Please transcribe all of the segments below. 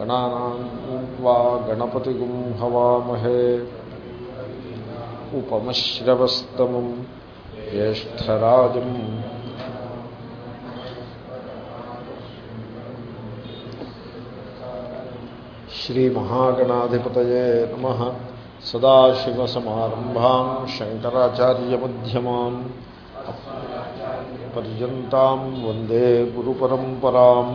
गणानान्त्वा गणपतिगुं हवामहे उपमश्रवस्तमम् ज्येष्ठराजम् श्रीमहागणाधिपतये नमः सदाशिवसमारम्भाम् शङ्कराचार्यमध्यमाम् पर्यन्ताम् वन्दे गुरुपरम्पराम्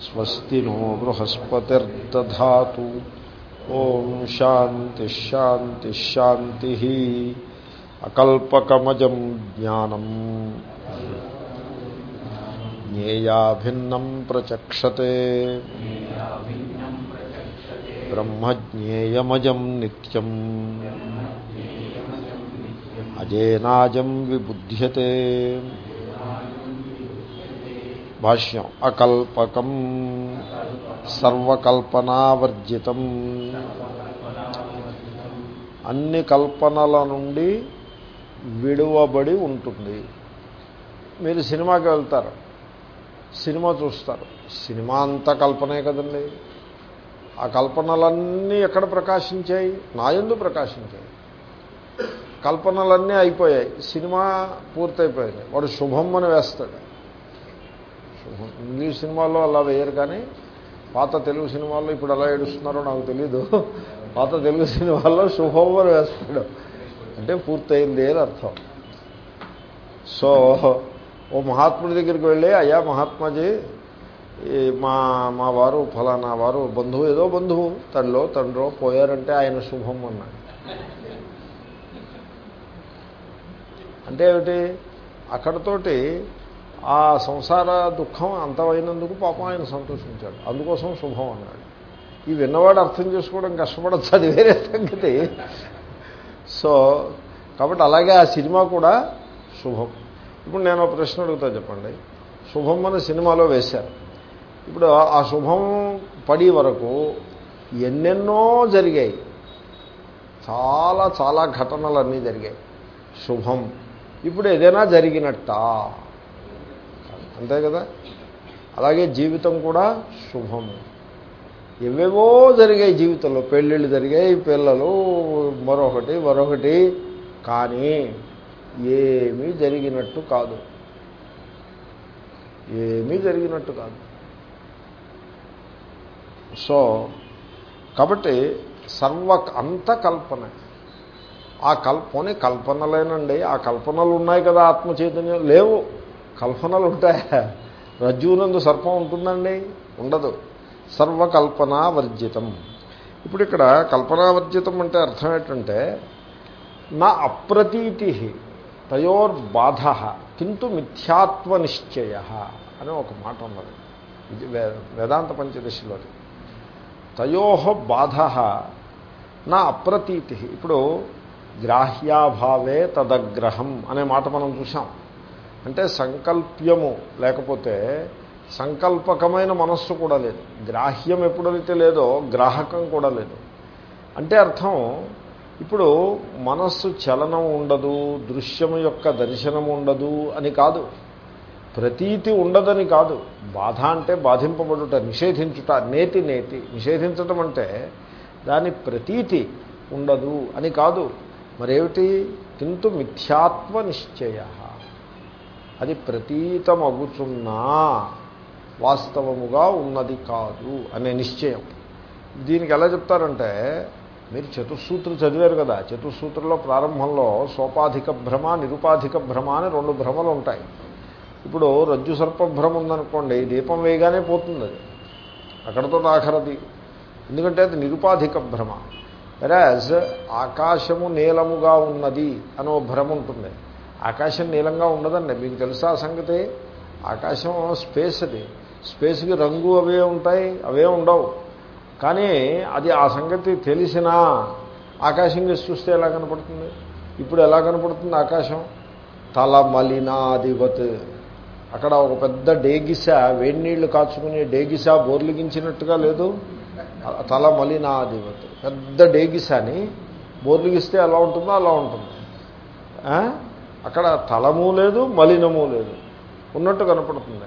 स्वस्ति नो बृहस्पतिर्दधा ओम शांति शांति शांति अकल्पकमज ज्ञानम। ज्ञेया भिन्नम ब्रह्म ब्रह्मज्ञेयमज नित्यम। अजेनाजम विबुध्यते। భాష్యం. అకల్పకం సర్వకల్పనావర్జితం. అన్ని కల్పనల నుండి విడువబడి ఉంటుంది. మీరు సినిమాకి వెళ్తారు. సినిమా చూస్తారు. సినిమా అంతా కల్పనే కదండి. ఆ కల్పనలన్నీ ఎక్కడ ప్రకాశించాయి? నాయందు ప్రకాశించాయి. కల్పనలన్నీ అయిపోయాయి. సినిమా పూర్తయిపోయింది. వాడు శుభం అని వేస్తాడు. ఇంగ్లీష్ సినిమాల్లో అలా వేయరు కానీ పాత తెలుగు సినిమాల్లో ఇప్పుడు ఎలా ఏడుస్తున్నారో నాకు తెలీదు. పాత తెలుగు సినిమాల్లో శుభం వేస్తాడు. అంటే పూర్తయింది అని అర్థం. సో ఓ మహాత్ముడి దగ్గరికి వెళ్ళి అయ్యా మహాత్మాజీ ఈ మా మా వారు ఫలానా వారు బంధువు ఏదో బంధువు తండ్రో తండ్రో పోయారంటే ఆయన శుభం అన్నాడు. అంటే ఏమిటి? అక్కడతోటి ఆ సంసార దుఃఖం అంతమైనందుకు పాపం ఆయన సంతోషించాడు. అందుకోసం శుభం అన్నాడు. ఈ విన్నవాడు అర్థం చేసుకోవడం కష్టపడచ్చు అది వేరే సంగతి. సో కాబట్టి అలాగే ఆ సినిమా కూడా శుభం. ఇప్పుడు నేను ఒక ప్రశ్న అడుగుతా చెప్పండి. శుభం మన సినిమాలో వేశారు. ఇప్పుడు ఆ శుభం పడి వరకు ఎన్నెన్నో జరిగాయి. చాలా చాలా ఘటనలు అన్నీ జరిగాయి. శుభం. ఇప్పుడు ఏదైనా జరిగినట్టా? అంతే కదా? అలాగే జీవితం కూడా శుభం. ఎవేవో జరిగాయి జీవితంలో. పెళ్ళిళ్ళు జరిగాయి పిల్లలు మరొకటి మరొకటి. కానీ ఏమీ జరిగినట్టు కాదు. ఏమీ జరిగినట్టు కాదు. సో కాబట్టి సర్వ అంత కల్పన ఆ కల్పనే కల్పనలేనండి. ఆ కల్పనలు ఉన్నాయి కదా ఆత్మచైతన్యం. లేవు. కల్పనలు ఉంటాయా రజ్జునందు సర్పం ఉంటుందండి? ఉండదు. సర్వకల్పనా వర్జితం ఇప్పుడు ఇక్కడ కల్పనావర్జితం అంటే అర్థం ఏంటంటే నా అప్రతీతి తయోర్బాధ కింటు మిథ్యాత్వ నిశ్చయ అని ఒక మాట ఉన్నది. ఇది వేదాంత పంచదశలోది. తయో బాధ నా అప్రతీతి. ఇప్పుడు గ్రాహ్యాభావే తదగ్రహం అనే మాట మనం చూసాం అంటే సంకల్ప్యము లేకపోతే సంకల్పకమైన మనస్సు కూడా లేదు. గ్రాహ్యం ఎప్పుడైతే లేదో గ్రాహకం కూడా లేదు. అంటే అర్థం ఇప్పుడు మనస్సు చలనం ఉండదు దృశ్యము యొక్క దర్శనం ఉండదు అని కాదు. ప్రతీతి ఉండదని కాదు. బాధ అంటే బాధింపబడుట నిషేధించుట నేతి నేతి. నిషేధించటం అంటే దాని ప్రతీతి ఉండదు అని కాదు. మరేమిటి? కింటు మిథ్యాత్వ నిశ్చయ. అది ప్రతీతమగుచున్నా వాస్తవముగా ఉన్నది కాదు అనే నిశ్చయం. దీనికి ఎలా చెప్తారంటే మీరు చతుస్సూత్రులు చదివారు కదా చతుస్సూత్రంలో ప్రారంభంలో సోపాధిక భ్రమ నిరుపాధిక భ్రమ అని రెండు భ్రమలు ఉంటాయి. ఇప్పుడు రజ్జు సర్పభ్రమ ఉందనుకోండి దీపం వేయగానే పోతుంది అది. అక్కడతో ఆఖరది ఎందుకంటే అది నిరుపాధిక భ్రమ. వెరాజ్ ఆకాశము నీలముగా ఉన్నది అనో భ్రమ ఉంటుంది. ఆకాశం నీలంగా ఉండదండి. మీకు తెలుసా ఆ సంగతి? ఆకాశం స్పేస్ అది. స్పేస్కి రంగు అవే ఉంటాయి అవే ఉండవు. కానీ అది ఆ సంగతి తెలిసినా ఆకాశం చూస్తే ఎలా కనపడుతుంది? ఇప్పుడు ఎలా కనపడుతుంది ఆకాశం? తల మలినాదివత్ అక్కడ ఒక పెద్ద డేగిస వేడి నీళ్ళు కాచుకునే డేగిస బోర్లిగించినట్టుగా లేదు. తల మలినాదివత్ పెద్ద డేగిసాని. బోర్లిగిస్తే ఎలా ఉంటుందో అలా ఉంటుంది. అక్కడ తలము లేదు మలినము లేదు. ఉన్నట్టు కనపడుతుంది.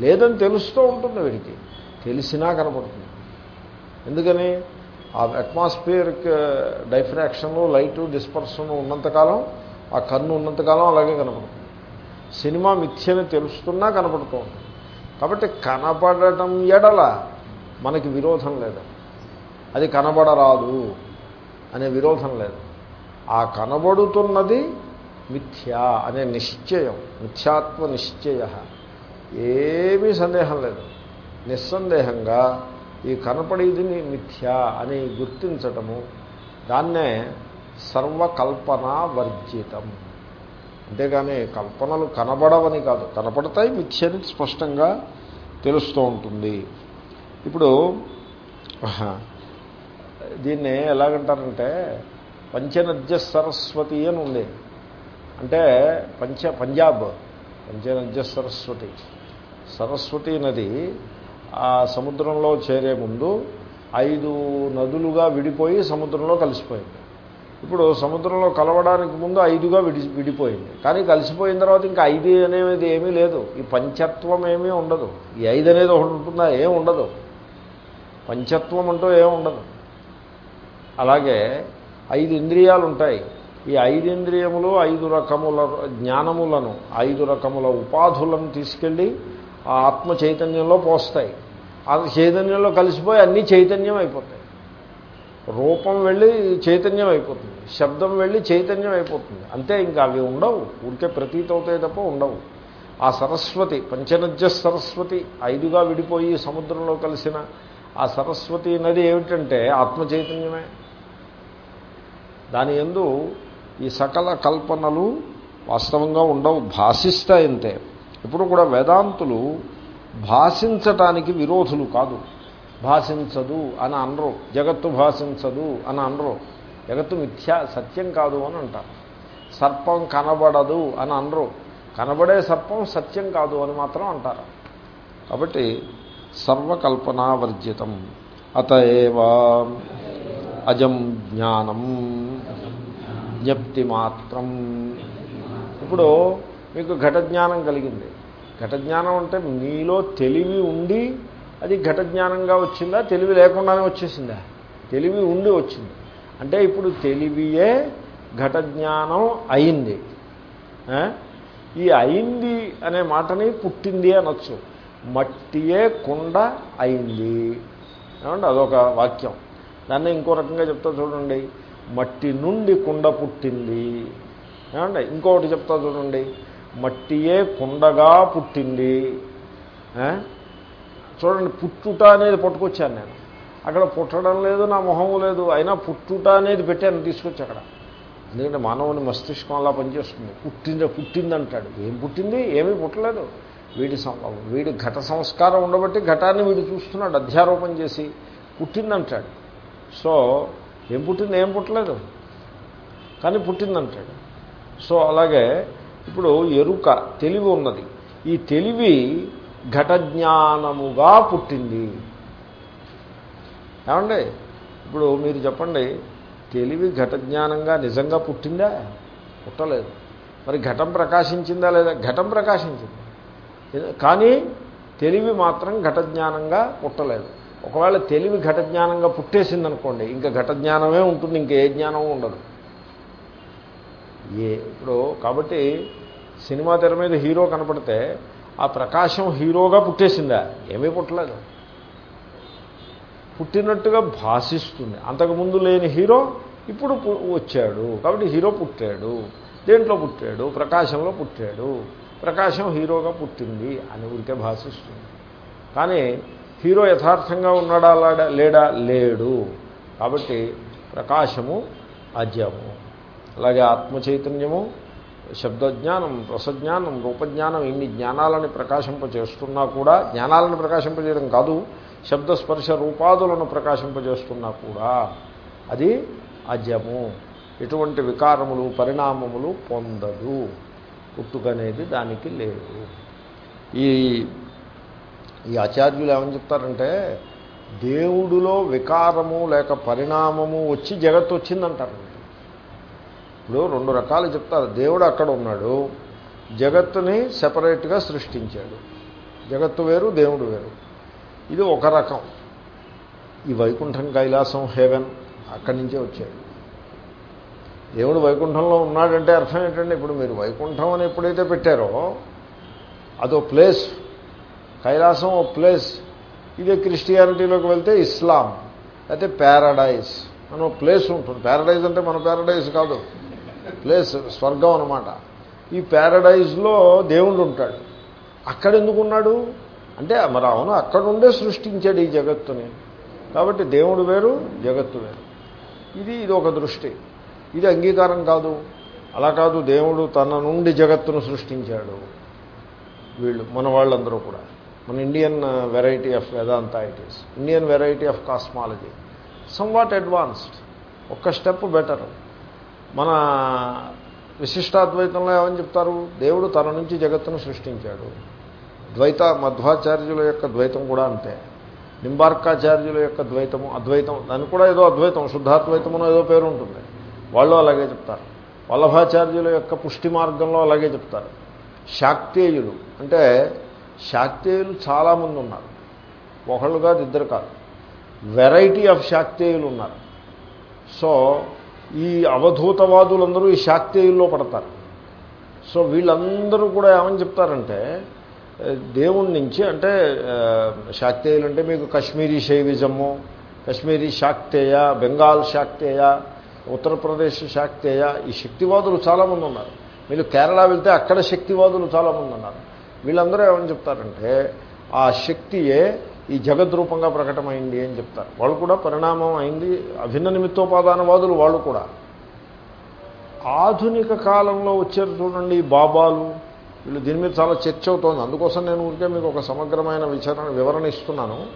లేదని తెలుస్తూ ఉంటుంది వీడికి. తెలిసినా కనపడుతుంది. ఎందుకని? ఆ అట్మాస్ఫియర్క్ డైఫ్రాక్షన్ లైటు డిస్పర్షన్ ఉన్నంతకాలం ఆ కన్ను ఉన్నంతకాలం అలాగే కనపడుతుంది. సినిమా మిథ్యని తెలుస్తున్నా కనపడుతూ ఉంటుంది. కాబట్టి కనపడటం ఎడల మనకి విరోధం లేదు. అది కనబడరాదు అనే విరోధం లేదు. ఆ కనబడుతున్నది మిథ్య అనే నిశ్చయం మిథ్యాత్వ నిశ్చయ. ఏమీ సందేహం లేదు. నిస్సందేహంగా ఈ కనపడేది మిథ్య అని గుర్తించటము దాన్నే సర్వకల్పనా వర్జితం. అంతేగాని కల్పనలు కనబడవని కాదు కనపడతాయి మిథ్యని స్పష్టంగా తెలుస్తూ ఉంటుంది. ఇప్పుడు దీన్ని ఎలాగంటారంటే పంచనద్య సరస్వతి అని ఉంది. అంటే పంచ పంజాబ్ పంచనద్య సరస్వతి. సరస్వతి నది ఆ సముద్రంలో చేరే ముందు ఐదు నదులుగా విడిపోయి సముద్రంలో కలిసిపోయింది. ఇప్పుడు సముద్రంలో కలవడానికి ముందు ఐదుగా విడి విడిపోయింది. కానీ కలిసిపోయిన తర్వాత ఇంకా ఐదు అనేది ఏమీ లేదు. ఈ పంచత్వం ఏమీ ఉండదు. ఈ ఐదు అనేది ఒకటి ఉంటుందా? ఏమి ఉండదు. పంచత్వం అంటూ ఏమి ఉండదు. అలాగే ఐదు ఇంద్రియాలు ఉంటాయి. ఈ ఐదింద్రియములు ఐదు రకముల జ్ఞానములను ఐదు రకముల ఉపాధులను తీసుకెళ్ళి ఆ ఆత్మ చైతన్యంలో పోస్తాయి. ఆ చైతన్యంలో కలిసిపోయి అన్నీ చైతన్యం అయిపోతాయి రూపం వెళ్ళి చైతన్యం అయిపోతుంది శబ్దం వెళ్ళి చైతన్యం అయిపోతుంది అంతే ఇంకా అవి ఉండవు. ఊరికే ప్రతీత అవుతాయి తప్ప ఉండవు. ఆ సరస్వతి పంచనద్య సరస్వతి ఐదుగా విడిపోయి సముద్రంలో కలిసిన ఆ సరస్వతి నది ఏమిటంటే ఆత్మ చైతన్యమే. దాని ఎందు ఈ సకల కల్పనలు వాస్తవంగా ఉండవు భాషిస్తాయంతే ఇప్పుడు కూడా వేదాంతులు భాషించటానికి విరోధులు కాదు. భాషించదు అని అనరు. జగత్తు భాషించదు అని అనరు. జగత్తు మిథ్యా సత్యం కాదు అని అంటారు. సర్పం కనబడదు అని అనరు. కనబడే సర్పం సత్యం కాదు అని మాత్రం అంటారు. కాబట్టి సర్వకల్పనావర్జితం. అతఏవ అజం జ్ఞానం. జ్ఞప్తి మాత్రం ఇప్పుడు మీకు ఘటజ్ఞానం కలిగింది. ఘటజ్ఞానం అంటే మీలో తెలివి ఉండి అది ఘటజ్ఞానంగా వచ్చిందా? తెలివి లేకుండానే వచ్చేసిందా? తెలివి ఉండి వచ్చింది. అంటే ఇప్పుడు తెలివియే ఘటజ్ఞానం అయింది. ఈ అయింది అనే మాటని పుట్టింది అనొచ్చు. మట్టియే కుండ అయింది. ఏమంటే అదొక వాక్యం. దాన్ని ఇంకో రకంగా చెప్తా చూడండి. మట్టి నుండి కుండ పుట్టింది. ఏమంటే ఇంకొకటి చెప్తా చూడండి. మట్టియే కుండగా పుట్టింది. చూడండి పుట్టుట అనేది పట్టుకొచ్చాను నేను. అక్కడ పుట్టడం లేదు నా మొహము లేదు. అయినా పుట్టుట అనేది పెట్టాను తీసుకొచ్చి అక్కడ. ఎందుకంటే మానవుని మస్తిష్కం అలా పనిచేస్తుంది. పుట్టింది పుట్టిందంటాడు. ఏం పుట్టింది? ఏమీ పుట్టలేదు. వీడి వీడి ఘట సంస్కారం ఉండబట్టి ఘటాన్ని వీడు చూస్తున్నాడు అధ్యారోపణ చేసి. పుట్టిందంటాడు. సో ఏం పుట్టింది ఏం పుట్టలేదు. కానీ పుట్టిందంటాడు. సో అలాగే ఇప్పుడు ఎరుక తెలివి ఉన్నది. ఈ తెలివి ఘటజ్ఞానముగా పుట్టింది. ఏమండి? ఇప్పుడు మీరు చెప్పండి తెలివి ఘటజ్ఞానంగా నిజంగా పుట్టిందా? పుట్టలేదు. మరి ఘటం ప్రకాశించిందా లేదా? ఘటం ప్రకాశించింది. కానీ తెలివి మాత్రం ఘటజ్ఞానంగా పుట్టలేదు. ఒకవేళ తెలివి ఘట జ్ఞానంగా పుట్టేసిందనుకోండి ఇంకా ఘట జ్ఞానమే ఉంటుంది ఇంకా ఏ జ్ఞానం ఉండదు. ఏ ఇప్పుడు కాబట్టి సినిమా తెర మీద హీరో కనపడితే ఆ ప్రకాశం హీరోగా పుట్టేసిందా? ఏమీ పుట్టలేదు. పుట్టినట్టుగా భాషిస్తుంది. అంతకుముందు లేని హీరో ఇప్పుడు పు- వచ్చాడు. కాబట్టి హీరో పుట్టాడు. దేంట్లో పుట్టాడు? ప్రకాశంలో పుట్టాడు. ప్రకాశం హీరోగా పుట్టింది అని ఊరికే భాషిస్తుంది. కానీ హీరో యథార్థంగా ఉన్నాడా లాడా లేడా లేడు. కాబట్టి ప్రకాశము అజము అలాగే ఆత్మ చైతన్యము శబ్దజ్ఞానం రసజ్ఞానం రూపజ్ఞానం ఇన్ని జ్ఞానాలని ప్రకాశింపజేస్తున్నా కూడా జ్ఞానాలను ప్రకాశింపజేయడం కాదు శబ్దస్పర్శ రూపాదులను ప్రకాశింపజేస్తున్నా కూడా అది అజము ఎటువంటి వికారములు పరిణామములు పొందదు. పుట్టుకనేది దానికి లేదు. ఈ ఈ ఆచార్యులు ఏమని చెప్తారంటే దేవుడిలో వికారము లేక పరిణామము వచ్చి జగత్తు వచ్చిందంటారు. ఇప్పుడు రెండు రకాలు చెప్తారు. దేవుడు అక్కడ ఉన్నాడు జగత్తుని సెపరేట్గా సృష్టించాడు. జగత్తు వేరు దేవుడు వేరు. ఇది ఒక రకం. ఈ వైకుంఠం కైలాసం హెవెన్ అక్కడి నుంచే వచ్చాడు. దేవుడు వైకుంఠంలో ఉన్నాడంటే అర్థం ఏంటంటే ఇప్పుడు మీరు వైకుంఠం అని ఎప్పుడైతే పెట్టారో అదో ప్లేస్ కైలాసం ఓ ప్లేస్. ఇదే క్రిస్టియానిటీలోకి వెళ్తే ఇస్లాం. అయితే ప్యారడైజ్ అని ఒక ప్లేస్ ఉంటుంది. ప్యారడైజ్ అంటే మన ప్యారడైజ్ కాదు. ప్లేస్ స్వర్గం అనమాట ఈ ప్యారడైజ్లో దేవుడు ఉంటాడు. అక్కడ ఎందుకున్నాడు అంటే మరి అవును అక్కడుండే సృష్టించాడు ఈ జగత్తుని. కాబట్టి దేవుడు వేరు జగత్తు వేరు. ఇది ఇది ఒక దృష్టి. ఇది అంగీకారం కాదు. అలా కాదు దేవుడు తన నుండి జగత్తును సృష్టించాడు. వీళ్ళు మన వాళ్ళందరూ కూడా. మన Indian variety of Vedanta it is Indian variety of cosmology somewhat advanced ఒక్క స్టెప్ బెటర్ మన విశిష్టాద్వైతంలో ఏమని చెప్తారు? దేవుడు తన నుంచి జగత్తును సృష్టించాడు. ద్వైత మధ్వాచార్యుల యొక్క ద్వైతం కూడా అంతే. నింబార్కాచార్యుల యొక్క ద్వైతము అద్వైతం దానికి కూడా ఏదో అద్వైతం శుద్ధాద్వైతమునో ఏదో పేరు ఉంటుంది. వాళ్ళు అలాగే చెప్తారు. వల్లభాచార్యుల యొక్క పుష్టి మార్గంలో అలాగే చెప్తారు. శాక్తేయులు అంటే శాక్తేయులు చాలామంది ఉన్నారు. ఒకళ్ళు కాదు ఇద్దరు కాదు. వెరైటీ ఆఫ్ శాక్తేయులు ఉన్నారు. సో ఈ అవధూతవాదులందరూ ఈ శాక్తేయుల్లో పడతారు. సో వీళ్ళందరూ కూడా ఏమని చెప్తారంటే దేవుడి నుంచి అంటే శాక్తేయులు అంటే మీకు కశ్మీరీ శైవిజము కశ్మీరీ శాక్తేయ బెంగాల్ శాక్తేయ ఉత్తరప్రదేశ్ శాక్తేయ ఈ శక్తివాదులు చాలామంది ఉన్నారు. మీరు కేరళ వెళ్తే అక్కడ శక్తివాదులు చాలామంది ఉన్నారు. వీళ్ళందరూ ఏమని చెప్తారంటే ఆ శక్తియే ఈ జగద్రూపంగా ప్రకటమైంది అని చెప్తారు. వాళ్ళు కూడా పరిణామం అయింది. అభిన్న నిమిత్తోపాదానవాదులు వాళ్ళు కూడా. ఆధునిక కాలంలో వచ్చారు చూడండి బాబాలు. వీళ్ళు దీని మీద చాలా చర్చ అవుతోంది. అందుకోసం నేను ఊరికే మీకు ఒక సమగ్రమైన విచారణ వివరణ ఇస్తున్నాను.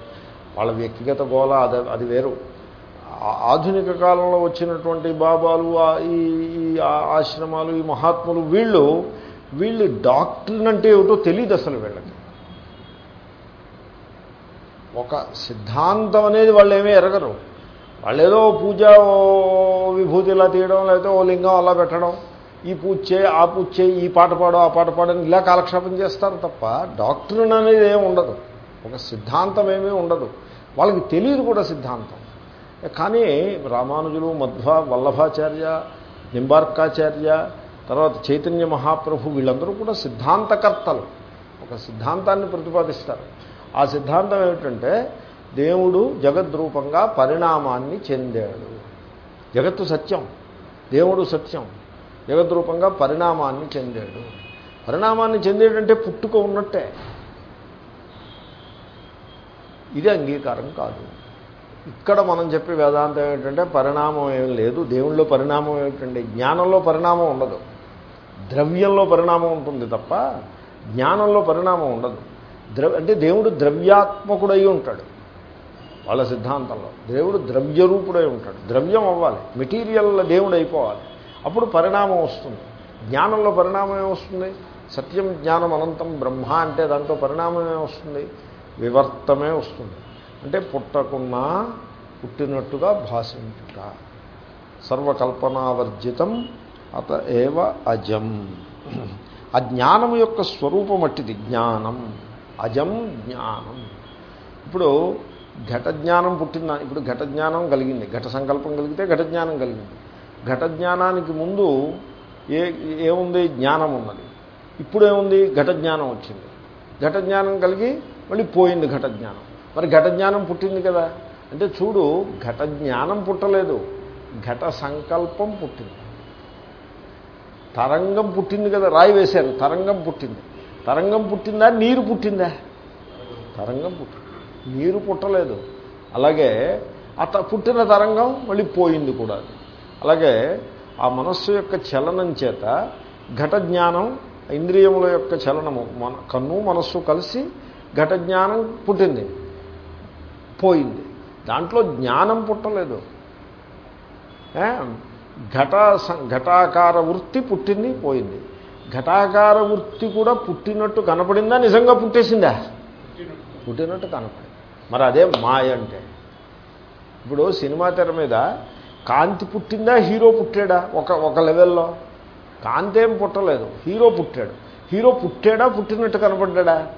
వాళ్ళ వ్యక్తిగత గోళ అది అది వేరు. ఆధునిక కాలంలో వచ్చినటువంటి బాబాలు ఈ ఆశ్రమాలు ఈ మహాత్ములు వీళ్ళు వీళ్ళు డాక్టర్లు అంటే ఏమిటో తెలియదు అసలు వీళ్ళకి. ఒక సిద్ధాంతం అనేది వాళ్ళు ఏమీ ఎరగరు. వాళ్ళు ఏదో పూజ విభూతి ఇలా తీయడం లేకపోతే ఓ లింగం అలా పెట్టడం. ఈ పూజ చేయి ఆ పూజ చేయి ఈ పాట పాడు ఆ పాట పాడని ఇలా కాలక్షేపం చేస్తారు తప్ప డాక్టరీన్ అనేది ఏమి ఉండదు. ఒక సిద్ధాంతం ఏమీ ఉండదు. వాళ్ళకి తెలియదు కూడా సిద్ధాంతం. కానీ రామానుజులు మధ్వ వల్లభాచార్య నింబార్కాచార్య తర్వాత చైతన్య మహాప్రభు వీళ్ళందరూ కూడా సిద్ధాంతకర్తలు. ఒక సిద్ధాంతాన్ని ప్రతిపాదిస్తారు. ఆ సిద్ధాంతం ఏమిటంటే దేవుడు జగద్రూపంగా పరిణామాన్ని చెందాడు. జగత్తు సత్యం. దేవుడు సత్యం. జగద్రూపంగా పరిణామాన్ని చెందాడు. పరిణామాన్ని చెందేటంటే పుట్టుక ఉన్నట్టే. ఇది అంగీకారం కాదు. ఇక్కడ మనం చెప్పే వేదాంతం ఏమిటంటే పరిణామం ఏం లేదు. దేవుళ్ళో పరిణామం ఏమిటంటే జ్ఞానంలో పరిణామం ఉండదు. ద్రవ్యంలో పరిణామం ఉంటుంది తప్ప జ్ఞానంలో పరిణామం ఉండదు. ద్రవ అంటే దేవుడు ద్రవ్యాత్మకుడై ఉంటాడు వాళ్ళ సిద్ధాంతంలో. దేవుడు ద్రవ్యరూపుడై ఉంటాడు. ద్రవ్యం అవ్వాలి. మెటీరియల్ దేవుడు అయిపోవాలి అప్పుడు పరిణామం వస్తుంది. జ్ఞానంలో పరిణామం ఏమొస్తుంది? సత్యం జ్ఞానం అనంతం బ్రహ్మ అంటే దాంట్లో పరిణామం ఏమొస్తుంది? వివర్తమే వస్తుంది. అంటే పుట్టకున్నా పుట్టినట్టుగా భాషించుట. సర్వకల్పనావర్జితం అత ఏవ అజం. ఆ జ్ఞానం యొక్క స్వరూపం అట్టిది జ్ఞానం. అజం జ్ఞానం. ఇప్పుడు ఘట జ్ఞానం పుట్టిందా? ఇప్పుడు ఘట జ్ఞానం కలిగింది. ఘట సంకల్పం కలిగితే ఘట జ్ఞానం కలిగింది. ఘట జ్ఞానానికి ముందు ఏ ఏముంది? జ్ఞానం ఉన్నది. ఇప్పుడు ఏముంది? ఘట జ్ఞానం వచ్చింది. ఘట జ్ఞానం కలిగి మళ్ళీ పోయింది ఘట జ్ఞానం. మరి ఘట జ్ఞానం పుట్టింది కదా. అంటే చూడు ఘట జ్ఞానం పుట్టలేదు. ఘట సంకల్పం పుట్టింది. తరంగం పుట్టింది కదా రాయి వేశారు. తరంగం పుట్టింది. తరంగం పుట్టిందా? నీరు పుట్టిందా? తరంగం పుట్టింది నీరు పుట్టలేదు. అలాగే అత పుట్టిన తరంగం మళ్ళీ పోయింది కూడా అలాగే ఆ మనస్సు యొక్క చలనం చేత ఘట జ్ఞానం ఇంద్రియముల యొక్క చలనము మన కన్ను మనస్సు కలిసి ఘట జ్ఞానం పుట్టింది. పోయింది. దాంట్లో జ్ఞానం పుట్టలేదు. ఘట ఘటాకార వృత్తి పుట్టింది పోయింది. ఘటాకార వృత్తి కూడా పుట్టినట్టు కనపడిందా? నిజంగా పుట్టేసిందా? పుట్టినట్టు కనపడింది. మరి అదే మాయ అంటే. ఇప్పుడు సినిమా తెర మీద కాంతి పుట్టిందా? హీరో పుట్టాడా? ఒక ఒక లెవెల్లో. కాంతి ఏం పుట్టలేదు. హీరో పుట్టాడు. హీరో పుట్టాడా? పుట్టినట్టు కనపడ్డా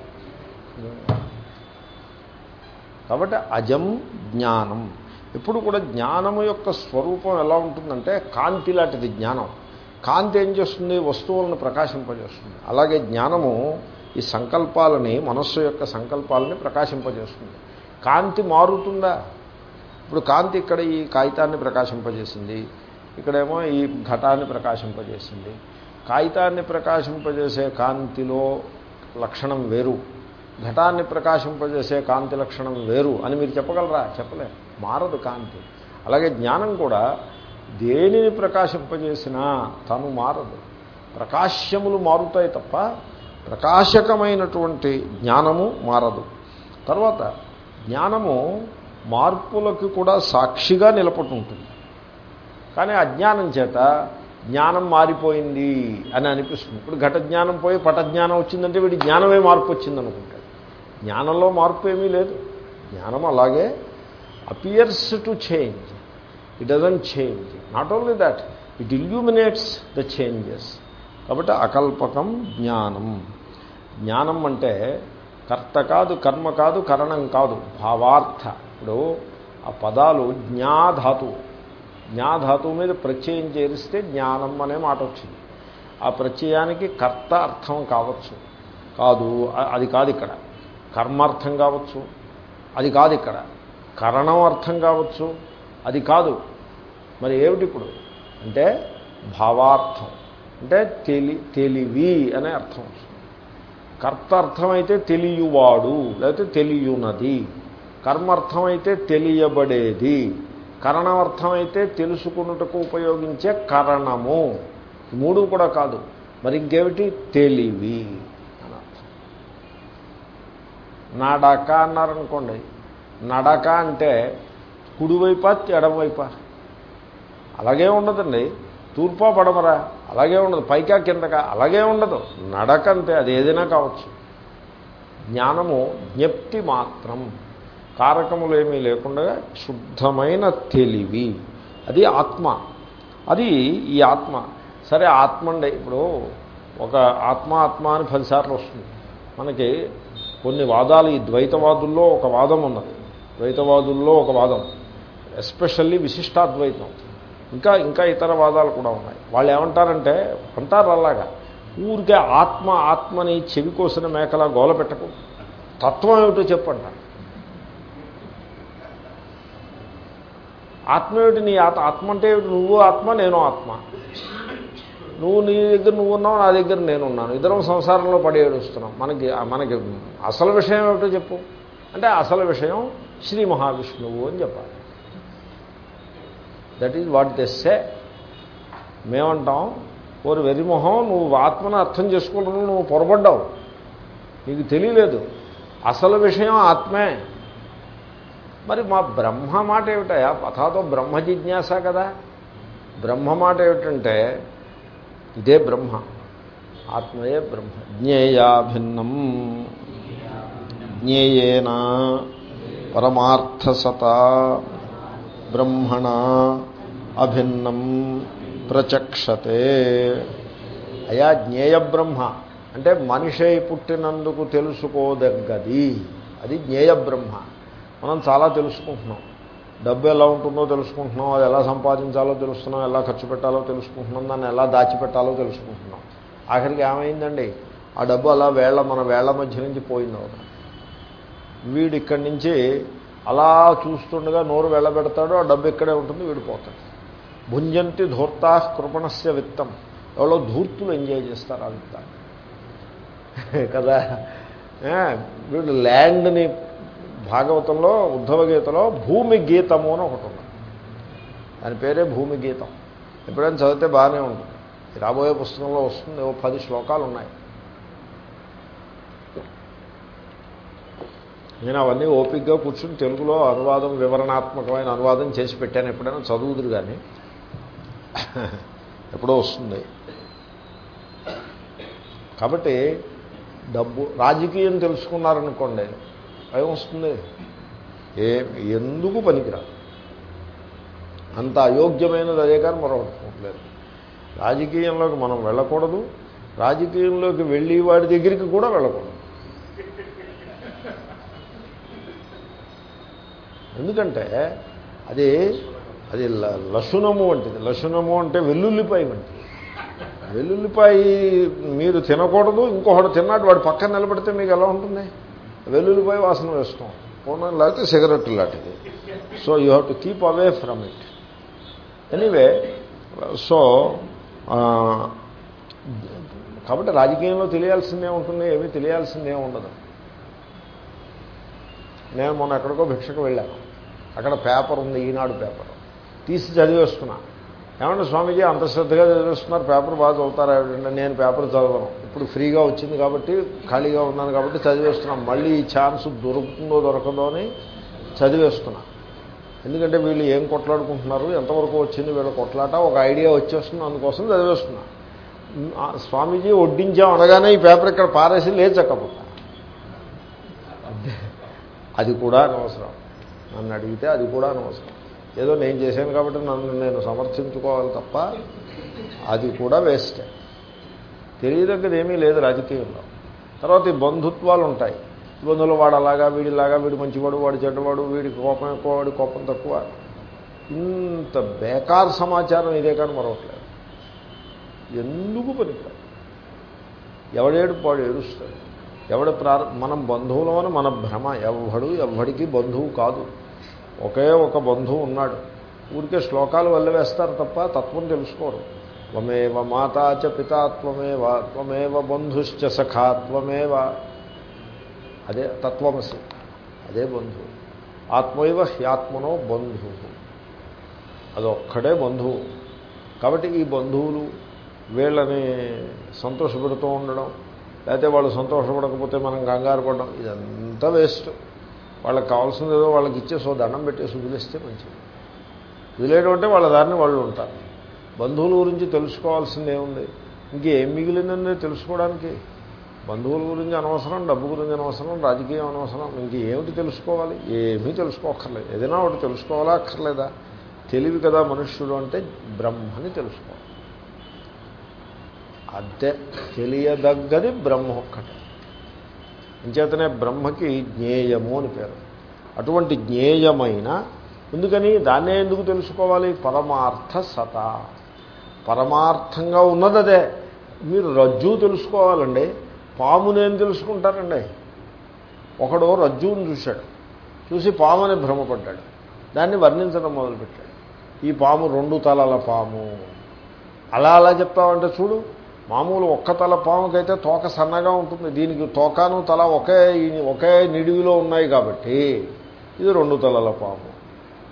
కాబట్టి అజం జ్ఞానం. ఎప్పుడు కూడా జ్ఞానము యొక్క స్వరూపం ఎలా ఉంటుందంటే కాంతి లాంటిది జ్ఞానం. కాంతి ఏం చేస్తుంది? వస్తువులను ప్రకాశింపజేస్తుంది. అలాగే జ్ఞానము ఈ సంకల్పాలని మనస్సు యొక్క సంకల్పాలని ప్రకాశింపజేస్తుంది. కాంతి మారుతుందా? ఇప్పుడు కాంతి ఇక్కడ ఈ కాగితాన్ని ప్రకాశింపజేసింది. ఇక్కడేమో ఈ ఘటాన్ని ప్రకాశింపజేసింది. కాగితాన్ని ప్రకాశింపజేసే కాంతిలో లక్షణం వేరు. ఘటాన్ని ప్రకాశింపజేసే కాంతి లక్షణం వేరు అని మీరు చెప్పగలరా? చెప్పలేరు. మారదు కాంతి. అలాగే జ్ఞానం కూడా దేనిని ప్రకాశింపజేసినా తను మారదు. ప్రకాశ్యములు మారుతాయి తప్ప ప్రకాశకమైనటువంటి జ్ఞానము మారదు. తర్వాత జ్ఞానము మార్పులకు కూడా సాక్షిగా నిలబడి ఉంటుంది. కానీ అజ్ఞానం చేత జ్ఞానం మారిపోయింది అని అనిపిస్తుంది. ఇప్పుడు ఘట జ్ఞానం పోయి పటజ్ఞానం వచ్చిందంటే వీడి జ్ఞానమే మార్పు వచ్చింది అనుకుంటాడు జ్ఞానంలో మార్పు ఏమీ లేదు. జ్ఞానం అలాగే appears to change it doesn't change not only that it illuminates the changes కాబట్టి అకల్పకం జ్ఞానం. జ్ఞానం అంటే కర్త కాదు కర్మ కాదు కరణం కాదు భావార్థ. ఇప్పుడు ఆ పదాలు జ్ఞాధాతువు. జ్ఞాధాతువు మీద ప్రత్యయం చేరిస్తే జ్ఞానం అనే మాట వచ్చింది. ఆ ప్రత్యయానికి కర్త అర్థం కావచ్చు. కాదు అది కాదు ఇక్కడ. కర్మార్థం కావచ్చు. అది కాదు ఇక్కడ. కరణం అర్థం కావచ్చు. అది కాదు. మరి ఏమిటి ఇప్పుడు? అంటే భావార్థం. అంటే తెలి తెలివి అనే అర్థం వస్తుంది. కర్త అర్థమైతే తెలియవాడు లేకపోతే తెలియనది. కర్మార్థమైతే తెలియబడేది. కరణమర్థమైతే తెలుసుకున్నటకు ఉపయోగించే కరణము. మూడు కూడా కాదు. మరి ఇంకేమిటి? తెలివి అని అర్థం. నడక అన్నారనుకోండి నడక అంటే కుడివైపా ఎడమవైప. అలాగే ఉండదండి. తూర్పా పడమరా అలాగే ఉండదు. పైకా కిందక అలాగే ఉండదు. నడక అంతే అది ఏదైనా కావచ్చు. జ్ఞానము జ్ఞప్తి మాత్రం. కారకములేమీ లేకుండా శుద్ధమైన తెలివి. అది ఆత్మ. అది ఈ ఆత్మ. సరే ఆత్మ అండి ఇప్పుడు ఒక ఆత్మ ఆత్మ అని పదిసార్లు వస్తుంది. మనకి కొన్ని వాదాలు ఈ ద్వైతవాదుల్లో ఒక వాదం ఉన్నది. ద్వైతవాదుల్లో ఒక వాదం. ఎస్పెషల్లీ విశిష్టాద్వైతం. ఇంకా ఇంకా ఇతర వాదాలు కూడా ఉన్నాయి. వాళ్ళు ఏమంటారంటే అంటారు అలాగా ఊరికే ఆత్మ ఆత్మని చెవి కోసిన మేకలా గోల పెట్టకు. తత్వం ఏమిటో చెప్పంట. ఆత్మ ఏమిటి నీ ఆత్మ? ఆత్మ అంటే ఏమిటి? నువ్వు ఆత్మ నేను ఆత్మ. నువ్వు నీ దగ్గర నువ్వు ఉన్నావు నా దగ్గర నేను ఉన్నాను. ఇద్దరం సంసారంలో పడి ఏడుస్తున్నాం. మనకి మనకి అసలు విషయం ఏమిటో చెప్పు. అంటే అసలు విషయం శ్రీ మహావిష్ణువు అని చెప్పాలి. దట్ ఈజ్ వాట్ తెస్సే మేమంటాం ఓరు వెరిమొహం నువ్వు ఆత్మను అర్థం చేసుకుంటున్నావు నువ్వు పొరపడ్డావు. నీకు తెలియలేదు. అసలు విషయం ఆత్మే. మరి మా బ్రహ్మ మాట ఏమిటయా పథాతో బ్రహ్మ జిజ్ఞాస కదా. బ్రహ్మ మాట ఏమిటంటే ఇదే బ్రహ్మ. ఆత్మయే బ్రహ్మ. జ్ఞేయా భిన్నం. పరమార్థసత బ్రహ్మణ అభిన్నం ప్రచక్షతే. అయా జ్ఞేయ బ్రహ్మ. అంటే మనిషి పుట్టినందుకు తెలుసుకోదగ్గది. అది జ్ఞేయ బ్రహ్మ. మనం చాలా తెలుసుకుంటున్నాం. డబ్బు ఎలా ఉంటుందో తెలుసుకుంటున్నాం. అది ఎలా సంపాదించాలో తెలుస్తున్నాం ఎలా ఖర్చు పెట్టాలో తెలుసుకుంటున్నాం. దాన్ని ఎలా దాచిపెట్టాలో తెలుసుకుంటున్నాం. ఆఖరికి ఏమైందండి? ఆ డబ్బు అలా వేళ్ళ మన వేళ్ళ మధ్య నుంచి పోయింది. కూడా వీడు ఇక్కడి నుంచి అలా చూస్తుండగా నోరు వెళ్ళబెడతాడు ఆ డబ్బు ఇక్కడే ఉంటుంది వీడిపోతాడు భుంజంతి ధూర్తా కృపణస్య విత్తం. ఎవరో ధూర్తులు ఎంజాయ్ చేస్తారు ఆ విత్తాన్ని. కదా? వీడు ల్యాండ్ని భాగవతంలో ఉద్ధవ గీతలో భూమి గీతము అని ఒకటి ఉంది. దాని పేరే భూమి గీతం. ఎప్పుడైనా చదివితే బాగానే ఉంటుంది. రాబోయే పుస్తకంలో వస్తుంది ఓ పది శ్లోకాలు ఉన్నాయి. నేను అవన్నీ ఓపిక్గా కూర్చుని తెలుగులో అనువాదం వివరణాత్మకమైన అనువాదం చేసి పెట్టాను ఎప్పుడైనా చదువుదురు కానీ ఎప్పుడో వస్తుంది. కాబట్టి డబ్బు రాజకీయం తెలుసుకున్నారనుకోండి ఏమొస్తుంది వస్తుంది. ఏ ఎందుకు పనికిరాదు? అంత అయోగ్యమైనది అదే కానీ మరొకట్లేదు రాజకీయంలోకి మనం వెళ్ళకూడదు. రాజకీయంలోకి వెళ్ళి వాడి దగ్గరికి కూడా వెళ్ళకూడదు. ఎందుకంటే అది అది ల- వంటిది. లశునము అంటే వెల్లుల్లిపాయ వంటిది. వెల్లుల్లిపాయ మీరు తినకూడదు ఇంకొకటి తిన్నాడు వాడు పక్కన నిలబడితే మీకు ఎలా ఉంటుంది? వెల్లుల్లిపాయ వాసన వేస్తాం. పూర్ణం లేకపోతే సిగరెట్ లాంటిది. So you have to keep away from it. Anyway so కాబట్టి రాజకీయంలో తెలియాల్సిందే ఉంటుంది ఏమీ తెలియాల్సిందే ఉండదు. నేను మొన్న ఎక్కడికో భిక్షకు వెళ్ళాను. అక్కడ పేపర్ ఉంది ఈనాడు పేపర్. తీసి చదివేస్తున్నా. ఏమంటే స్వామీజీ అంత శ్రద్ధగా చదివేస్తున్నారు పేపర్ బాగా చదువుతారా ఏమిటంటే నేను పేపర్ చదవను. ఇప్పుడు ఫ్రీగా వచ్చింది కాబట్టి ఖాళీగా ఉన్నాను కాబట్టి చదివేస్తున్నాను మళ్ళీ ఈ ఛాన్స్ దొరుకుతుందో దొరకదో అని చదివేస్తున్నా. ఎందుకంటే వీళ్ళు ఏం కొట్లాడుకుంటున్నారు ఎంతవరకు వచ్చింది వీళ్ళ కొట్లాట ఒక ఐడియా వచ్చేస్తుంది అందుకోసం చదివేస్తున్నా. స్వామీజీ వడ్డించాం అనగానే ఈ పేపర్ ఇక్కడ పారేసి లేచక్కపోతా అది కూడా అనవసరం. నన్ను అడిగితే అది కూడా అనవసరం. ఏదో నేను చేశాను కాబట్టి నన్ను నేను సమర్థించుకోవాలి తప్ప అది కూడా వేస్టే. తెలియదగ్గది ఏమీ లేదు రాజకీయంలో. తర్వాత ఈ బంధుత్వాలు ఉంటాయి. బంధువులు వాడు అలాగా వీడిలాగా వీడు మంచివాడు వాడు చెడ్డవాడు వీడి కోపం ఎక్కువ వాడి కోపం తక్కువ. ఇంత బేకార్ సమాచారం ఇదే కానీ మరొకలేదు ఎందుకు పనికిరాదు? ఎవడేడు పాడు ఏడుస్తాడు ఎవడ ప్రార మనం బంధువులమని మన భ్రమ. ఎవడు ఎవడికి బంధువు కాదు. ఒకే ఒక బంధువు ఉన్నాడు. ఊరికే శ్లోకాలు వల్లవేస్తారు తప్ప తత్వం తెలుసుకోరు. త్వమేవ మాతా చ పితా త్వమేవ త్వమేవ బంధుశ్చ సఖా త్వమేవ. అదే తత్వమసి. అదే బంధువు. ఆత్మైవ హ్యాత్మనో బంధువు. అదొక్కడే బంధువు. కాబట్టి ఈ బంధువులు వీళ్ళని సంతోషపెడుతూ ఉండడం లేకపోతే వాళ్ళు సంతోషపడకపోతే మనం కంగారు పడడం ఇదంతా వేస్ట్. వాళ్ళకి కావాల్సింది ఏదో వాళ్ళకి ఇచ్చేసో దండం పెట్టేసి వదిలేస్తే మంచిది. వదిలేయడం అంటే వాళ్ళ దారిని వాళ్ళు ఉంటారు. బంధువుల గురించి తెలుసుకోవాల్సింది ఏముంది? ఇంకేం మిగిలిందని తెలుసుకోవడానికి? బంధువుల గురించి అనవసరం డబ్బు గురించి అనవసరం రాజకీయం అనవసరం ఇంకేమిటి తెలుసుకోవాలి? ఏమీ తెలుసుకోక్కర్లేదు. ఏదైనా ఒకటి తెలుసుకోవాలా అక్కర్లేదా? తెలివి కదా మనుష్యుడు అంటే బ్రహ్మని తెలుసుకోవాలి. అంతే తెలియదగ్గది బ్రహ్మ ఒక్కటే. అంచేతనే బ్రహ్మకి జ్ఞేయము అని పేరు. అటువంటి జ్ఞేయమైన ఎందుకని దాన్నే ఎందుకు తెలుసుకోవాలి? పరమార్థ సత. పరమార్థంగా ఉన్నది అదే మీరు రజ్జు తెలుసుకోవాలండి. పామునేం తెలుసుకుంటారండి? ఒకడు రజ్జువుని చూశాడు. చూసి పాము అని భ్రమపడ్డాడు. దాన్ని వర్ణించడం మొదలుపెట్టాడు. ఈ పాము రెండు తలల పాము. అలా అలా చెప్తామంటే చూడు. మామూలు ఒక్క తల పాముకైతే తోక సన్నగా ఉంటుంది. దీనికి తోకాను తల ఒకే ఒకే నిడివిలో ఉన్నాయి కాబట్టి ఇది రెండు తలల పాము.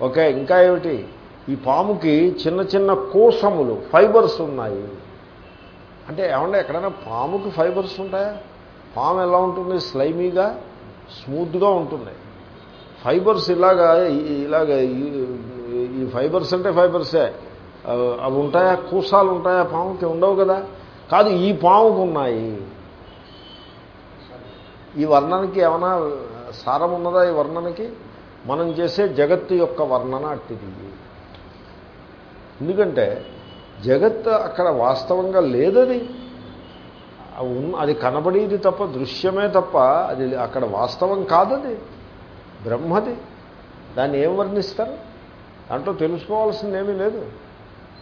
ఓకే ఇంకా ఏమిటి? ఈ పాముకి చిన్న చిన్న కోసములు ఫైబర్స్ ఉన్నాయి. అంటే ఏమన్నా ఎక్కడైనా పాముకి ఫైబర్స్ ఉంటాయా? పాము ఎలా ఉంటుంది? స్లైమీగా స్మూత్గా ఉంటుంది. ఫైబర్స్ ఇలాగా ఇలాగ ఈ- ఫైబర్స్ అంటే ఫైబర్సే. అవి ఉంటాయా? కూసాలు ఉంటాయా? పాముకి ఉండవు కదా. కాదు ఈ పాముకు ఉన్నాయి ఈ వర్ణనకి ఏమైనా సారం ఉన్నదా ఈ వర్ణనకి? మనం చేసే జగత్తు యొక్క వర్ణన అట్టిది. ఎందుకంటే జగత్ అక్కడ వాస్తవంగా లేదది. అది కనబడేది తప్ప దృశ్యమే తప్ప అది అక్కడ వాస్తవం కాదది. బ్రహ్మది. దాన్ని ఏం వర్ణిస్తారు? దాంట్లో తెలుసుకోవాల్సింది ఏమీ లేదు.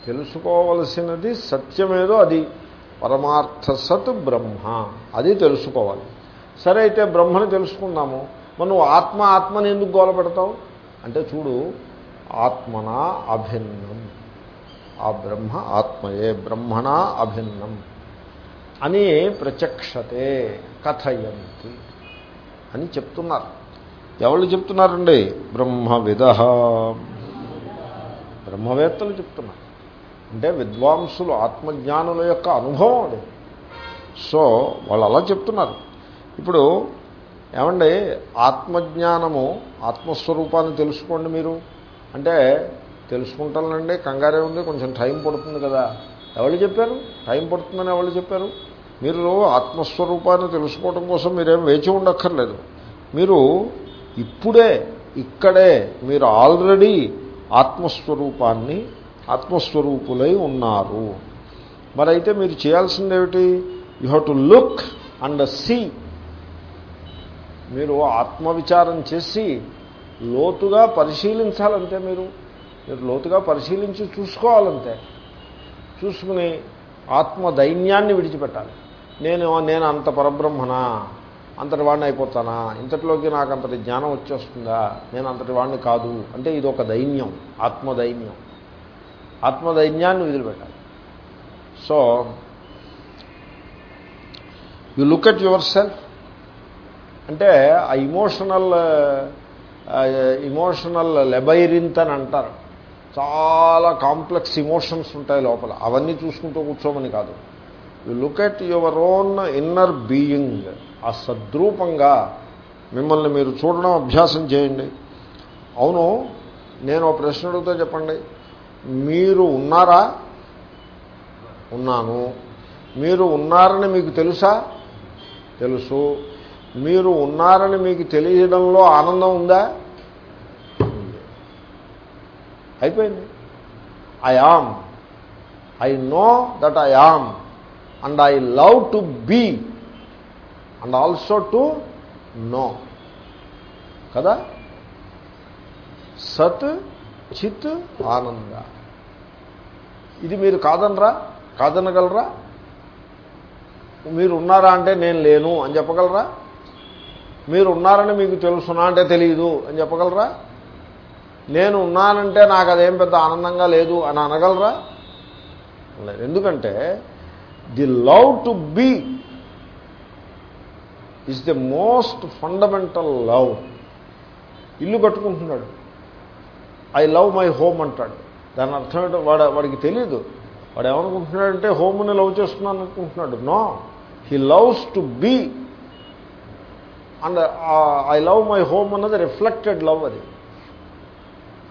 తెలుసుకోవలసినది సత్యమేదో అది. పరమార్థ సత్ బ్రహ్మ. అది తెలుసుకోవాలి. సరే అయితే బ్రహ్మని తెలుసుకుందాము. మనం ఆత్మ ఆత్మని ఎందుకు గోల పెడతావు? అంటే చూడు ఆత్మన అభిన్నం. ఆ బ్రహ్మ ఆత్మయే బ్రహ్మణ అభిన్నం. అని ప్రత్యక్షతే కథయంతి అని చెప్తున్నారు. ఎవరు చెప్తున్నారండి? బ్రహ్మవిద. బ్రహ్మవేత్తలు చెప్తున్నారు. అంటే విద్వాంసులు ఆత్మజ్ఞానుల యొక్క అనుభవం అది. సో వాళ్ళు అలా చెప్తున్నారు. ఇప్పుడు ఏమండి ఆత్మజ్ఞానము ఆత్మస్వరూపాన్ని తెలుసుకోండి మీరు. అంటే తెలుసుకుంటానండి కంగారే ఉంది కొంచెం టైం పడుతుంది కదా. ఎవరు చెప్పారు? టైం పడుతుందని ఎవరు చెప్పారు? మీరు ఆత్మస్వరూపాన్ని తెలుసుకోవడం కోసం మీరేం వేచి ఉండక్కర్లేదు. మీరు ఇప్పుడే ఇక్కడే మీరు ఆల్రెడీ ఆత్మస్వరూపాన్ని ఆత్మస్వరూపులై ఉన్నారు. మరి అయితే మీరు చేయాల్సింది ఏమిటి you have to look and see. మీరు ఆత్మవిచారం చేసి లోతుగా పరిశీలించాలంటే మీరు. మీరు లోతుగా పరిశీలించి చూసుకోవాలంతే చూసుకుని ఆత్మ దైన్యాన్ని విడిచిపెట్టాలి. నేను నేను అంత పరబ్రహ్మనా? అంతటి వాడిని అయిపోతానా? ఇంతటిలోకి నాకు అంతటి జ్ఞానం వచ్చేస్తుందా? నేను అంతటి వాడిని కాదు. అంటే ఇది ఒక దైన్యం ఆత్మదైన్యం. ఆత్మదైన్యాన్ని వదిలిపెట్టాలి. So you look at your self అంటే ఆ ఇమోషనల్ ఇమోషనల్ లెబైరింత్ అని అంటారు. చాలా కాంప్లెక్స్ ఇమోషన్స్ ఉంటాయి లోపల. అవన్నీ చూసుకుంటూ కూర్చోమని కాదు. You look at your own inner being ఆ సద్రూపంగా మిమ్మల్ని మీరు చూడడం అభ్యాసం చేయండి. అవును నేను ఒక ప్రశ్న అడుగుతా చెప్పండి. మీరు ఉన్నారా? ఉన్నాను. మీరు ఉన్నారని మీకు తెలుసా? తెలుసు. మీరు ఉన్నారని మీకు తెలియడంలో ఆనందం ఉందా? అయిపోయింది. I am I know that I am and I love to be and also to know కదా? సత్ చిత్ ఆనంద. ఇది మీరు కాదనరా? కాదనగలరా? మీరు ఉన్నారా అంటే నేను లేను అని చెప్పగలరా? మీరు ఉన్నారని మీకు తెలుసునా అంటే తెలియదు అని చెప్పగలరా? నేను ఉన్నానంటే నాకు అదేం పెద్ద ఆనందంగా లేదు అని అనగలరా? ఎందుకంటే the love to be is the most fundamental love. ఇల్లు కట్టుకుంటున్నాడు. ఐ లవ్ మై హోమ్ అంటాడు. దాని అర్థం ఏంటో వాడు వాడికి తెలియదు వాడు ఏమనుకుంటున్నాడంటే హోమ్ని లవ్ చేస్తున్నాను అనుకుంటున్నాడు. No. He loves to be. And I love my home అన్నది రిఫ్లెక్టెడ్ లవ్ అది.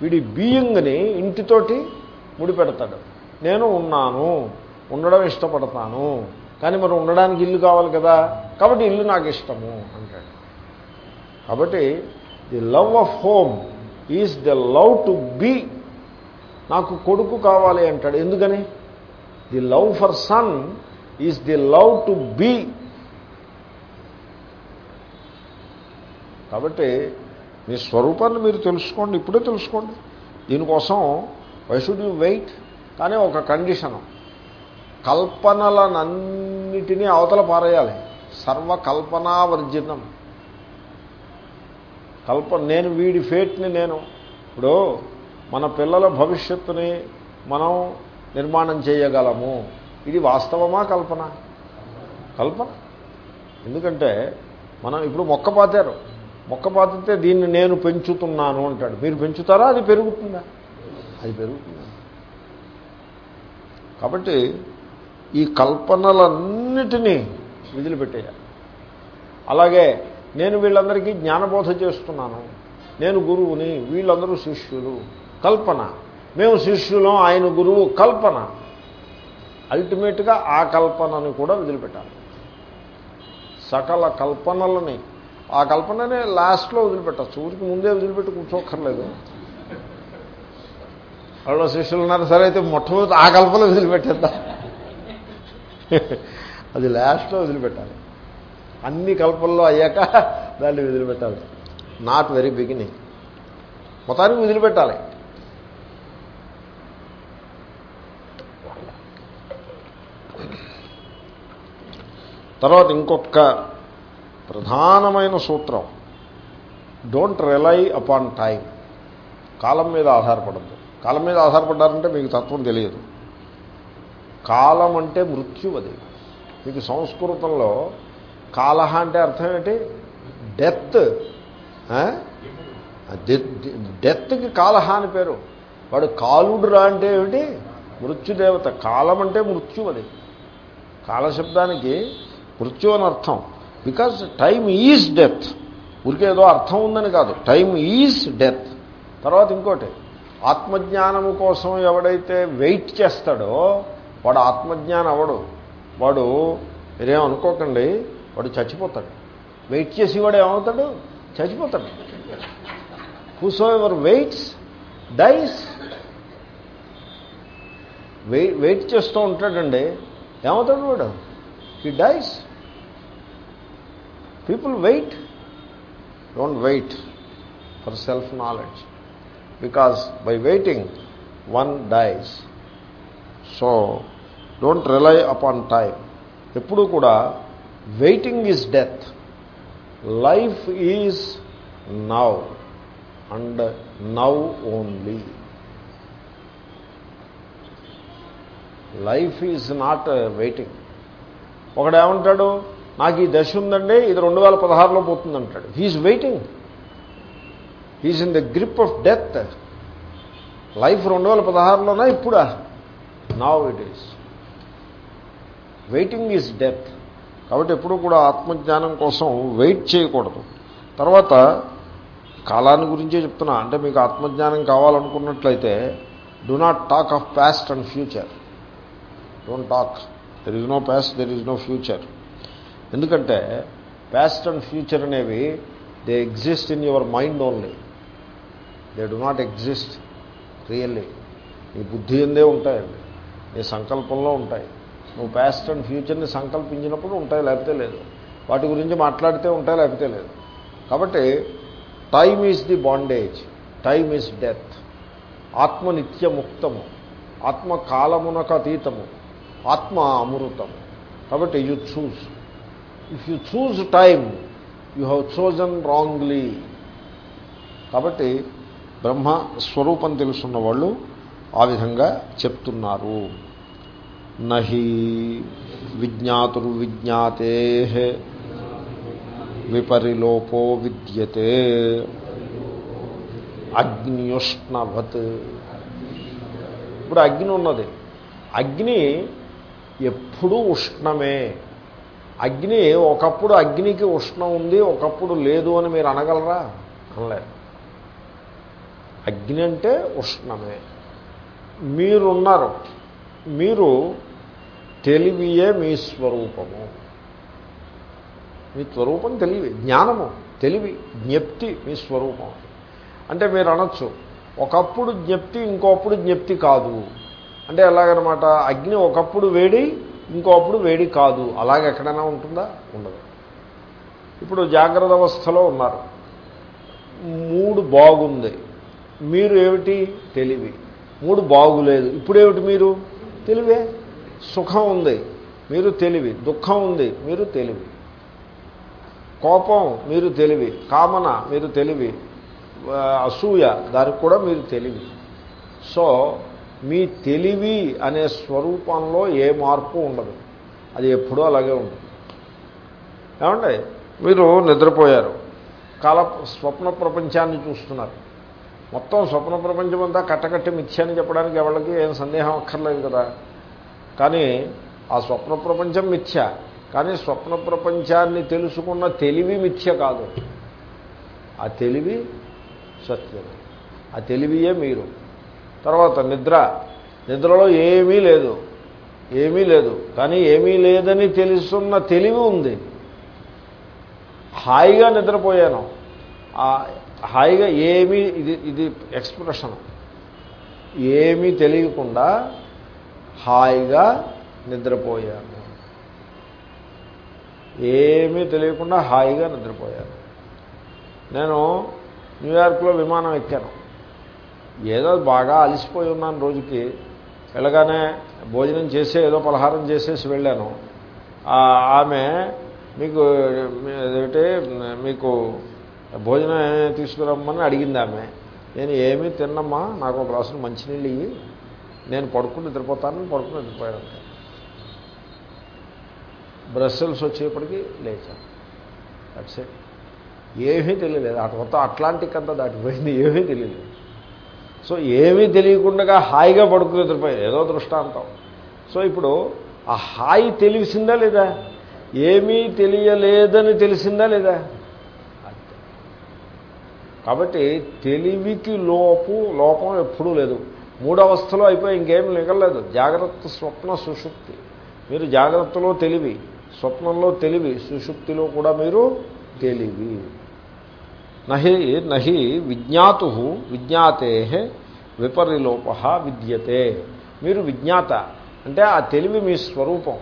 వీడి బీయింగ్ని ఇంటితోటి ముడిపెడతాడు. నేను ఉన్నాను. ఉండడం ఇష్టపడతాను. కానీ మరి ఉండడానికి ఇల్లు కావాలి కదా. కాబట్టి ఇల్లు నాకు ఇష్టము అంటాడు. కాబట్టి the love of home is the love to be. నాకు కొడుకు కావాలి అంటాడు. ఎందుకని? The love for son is the love to be. కాబట్టి మీ స్వరూపాన్ని మీరు తెలుసుకోండి. ఇప్పుడే తెలుసుకోండి. దీనికోసం వై షుడ్ యూ వెయిట్? కానీ ఒక కండిషను. కల్పనలనన్నిటినీ అవతల పారేయాలి. సర్వకల్పనావర్జితం. కల్పన నేను వీడి ఫేట్ని నేను. ఇప్పుడు మన పిల్లల భవిష్యత్తుని మనం నిర్మాణం చేయగలము. ఇది వాస్తవమా కల్పన? కల్పన. ఎందుకంటే మనం ఇప్పుడు మొక్క పాతారు. మొక్క పాతితే దీన్ని నేను పెంచుతున్నాను అంటాడు. మీరు పెంచుతారా? అది పెరుగుతుందా? అది పెరుగుతుందా? కాబట్టి ఈ కల్పనలన్నిటినీ విదిలిపెట్టేయాలి. అలాగే నేను వీళ్ళందరికీ జ్ఞానబోధ చేస్తున్నాను. నేను గురువుని వీళ్ళందరూ శిష్యులు. కల్పన. మేము శిష్యులం ఆయన గురువు కల్పన. అల్టిమేట్గా ఆ కల్పనని కూడా వదిలిపెట్టాలి. సకల కల్పనలని. ఆ కల్పననే లాస్ట్లో వదిలిపెట్టచ్చు ఊరికి ముందే వదిలిపెట్టి కూర్చోక్కర్లేదు. వాళ్ళు శిష్యులు ఉన్నారు? సరే అయితే మొట్టమొదటి ఆ కల్పన వదిలిపెట్టేద్దా. అది లాస్ట్లో వదిలిపెట్టాలి. అన్ని కల్పనలో అయ్యాక దాన్ని వదిలిపెట్టాలి. నాట్ వెరీ బిగినింగ్ మొత్తానికి వదిలిపెట్టాలి. తర్వాత ఇంకొక ప్రధానమైన సూత్రం. డోంట్ రిలై అపాన్ టైం కాలం మీద ఆధారపడద్దు. కాలం మీద ఆధారపడ్డారంటే మీకు తత్వం తెలియదు. కాలం అంటే మృత్యు అది. మీకు సంస్కృతంలో కాలహ అంటే అర్థం ఏంటి? డెత్ డెత్కి కాలహ అని పేరు. వాడు కాలుడురా అంటే ఏమిటి? మృత్యుదేవత. కాలం అంటే మృత్యు అది. కాలశబ్దానికి మృత్యు అని అర్థం. బికాజ్ టైమ్ ఈజ్ డెత్ ఊరికే ఏదో అర్థం ఉందని కాదు. టైం ఈజ్ డెత్ తర్వాత ఇంకోటి ఆత్మజ్ఞానము కోసం ఎవడైతే వెయిట్ చేస్తాడో వాడు ఆత్మజ్ఞానం అవడు. వాడు మీరేం అనుకోకండి వాడు చచ్చిపోతాడు. వెయిట్ చేసి వాడు ఏమవుతాడు? చచ్చిపోతాడు. Whosoever waits dies wait wait చేస్తూ ఉంటాడండి. ఏమవుతాడు వాడు? he dies people wait don't wait for self knowledge because by waiting one dies so don't rely upon time ఎప్పుడు కూడా waiting is death life is now and now only life is not waiting ఒకడు ఏమంటాడు నాకు ఈ దశ ఉందండి ఇది రెండు వేల పదహారులో పోతుందంటాడు he is waiting he is in the grip of death life రెండు వేల పదహారులోనా ఇప్పుడా? Now it is waiting is death కాబట్టి ఎప్పుడూ కూడా ఆత్మజ్ఞానం కోసం వెయిట్ చేయకూడదు. తర్వాత కాలాన్ని గురించే చెప్తున్నా. అంటే మీకు ఆత్మజ్ఞానం కావాలనుకున్నట్లయితే do not talk of past and future don't talk there is no past there is no future ఎందుకంటే ప్యాస్ట్ అండ్ ఫ్యూచర్ అనేవి they exist in your mind only they do not exist really నీ బుద్ధి ఎందే ఉంటాయండి? నీ సంకల్పంలో ఉంటాయి. నువ్వు ప్యాస్ట్ అండ్ ఫ్యూచర్ని సంకల్పించినప్పుడు ఉంటాయి లేకపోతే లేదు. వాటి గురించి మాట్లాడితే ఉంటాయి లేకపోతే లేదు. కాబట్టి time is the bondage time is death ఆత్మ నిత్యముక్తము ఆత్మ కాలమునకు అతీతము ఆత్మ అమృతం. కాబట్టి you choose if you choose time you have chosen wrongly కాబట్టి బ్రహ్మ స్వరూపం తెలుసున్న వాళ్ళు ఆ విధంగా చెప్తున్నారు. నహి విజ్ఞాతురు విజ్ఞాతే విపరిలోపో విద్యతే. అగ్నియుష్ణవత్. ఇప్పుడు అగ్ని ఉన్నది. అగ్ని ఎప్పుడూ ఉష్ణమే. అగ్ని ఒకప్పుడు అగ్నికి ఉష్ణం ఉంది ఒకప్పుడు లేదు అని మీరు అనగలరా? అనలేదు. అగ్ని అంటే ఉష్ణమే. మీరున్నారు. మీరు తెలివియే మీ స్వరూపము. మీ స్వరూపం తెలివి జ్ఞానము తెలివి జ్ఞప్తి మీ స్వరూపం. అంటే మీరు అనొచ్చు ఒకప్పుడు జ్ఞప్తి ఇంకోప్పుడు జ్ఞప్తి కాదు. అంటే ఎలాగనమాట అగ్ని ఒకప్పుడు వేడి ఇంకోప్పుడు వేడి కాదు. అలాగే ఎక్కడైనా ఉంటుందా? ఉండదు. ఇప్పుడు జాగ్రత్త అవస్థలో ఉన్నారు. మూడు బాగుంది. మీరు ఏమిటి? తెలివి. మూడు బాగులేదు. ఇప్పుడేమిటి మీరు? తెలివే. సుఖం ఉంది. మీరు తెలివి. దుఃఖం ఉంది. మీరు తెలివి. కోపం మీరు తెలివి. కామన మీరు తెలివి. అసూయ దానికి కూడా మీరు తెలివి. సో మీ తెలివి అనే స్వరూపంలో ఏ మార్పు ఉండదు. అది ఎప్పుడూ అలాగే ఉంటుంది. ఏమండి? మీరు నిద్రపోయారు. కాల స్వప్న ప్రపంచాన్ని చూస్తున్నారు. మొత్తం స్వప్న ప్రపంచం అంతా కట్టకట్టి మిథ్య చెప్పడానికి ఎవరికి ఏం సందేహం అక్కర్లేదు కదా. కానీ ఆ స్వప్న ప్రపంచం మిథ్య. కానీ స్వప్న ప్రపంచాన్ని తెలుసుకున్న తెలివి మిథ్య కాదు. ఆ తెలివి సత్యం. ఆ తెలివియే మీరు. తర్వాత నిద్ర. నిద్రలో ఏమీ లేదు. ఏమీ లేదు. కానీ ఏమీ లేదని తెలుసున్న తెలివి ఉంది. హాయిగా నిద్రపోయాను. హాయిగా ఏమీ ఇది ఇది ఎక్స్ప్రెషన్. ఏమీ తెలియకుండా హాయిగా నిద్రపోయాను. ఏమీ తెలియకుండా హాయిగా నిద్రపోయాను. నేను న్యూయార్క్లో విమానం ఎక్కాను. ఏదో బాగా అలసిపోయి ఉన్నాను రోజుకి. వెళ్ళగానే భోజనం చేసి ఏదో పలహారం చేసేసి వెళ్ళాను. ఆమె మీకు ఏమిటి మీకు భోజనం తీసుకురమ్మని అడిగింది ఆమె. నేను ఏమీ తిన్నమ్మా నాకు ఒక గ్లాసులు మంచినీళ్ళు ఇవి నేను పడుకుని నిద్రపోతాను పడుకుని నిద్రపోయాను బ్రస్సెల్స్ వచ్చేప్పటికి లేచాను. దట్స్ ఏమీ తెలియలేదు. అటు మొత్తం అట్లాంటిక్ అంతా దాటిపోయింది. ఏమీ తెలియలేదు. సో ఏమీ తెలియకుండా హాయిగా పడుకుని నిద్రపోయారు. ఏదో దృష్టాంతం. సో ఇప్పుడు ఆ హాయి తెలిసిందా లేదా? ఏమీ తెలియలేదని తెలిసిందా లేదా? కాబట్టి తెలివికి లోపు లోపం ఎప్పుడూ లేదు. మూడవస్థలో అయిపోయి ఇంకేం మిగలలేదు. జాగ్రత్త స్వప్న సుషుప్తి. మీరు జాగ్రత్తలో తెలివి స్వప్నంలో తెలివి సుషుప్తిలో కూడా మీరు తెలివి. నహి నహి విజ్ఞాతు విజ్ఞాతే విపరిలోప విద్యతే. మీరు విజ్ఞాత అంటే ఆ తెలివి మీ స్వరూపం.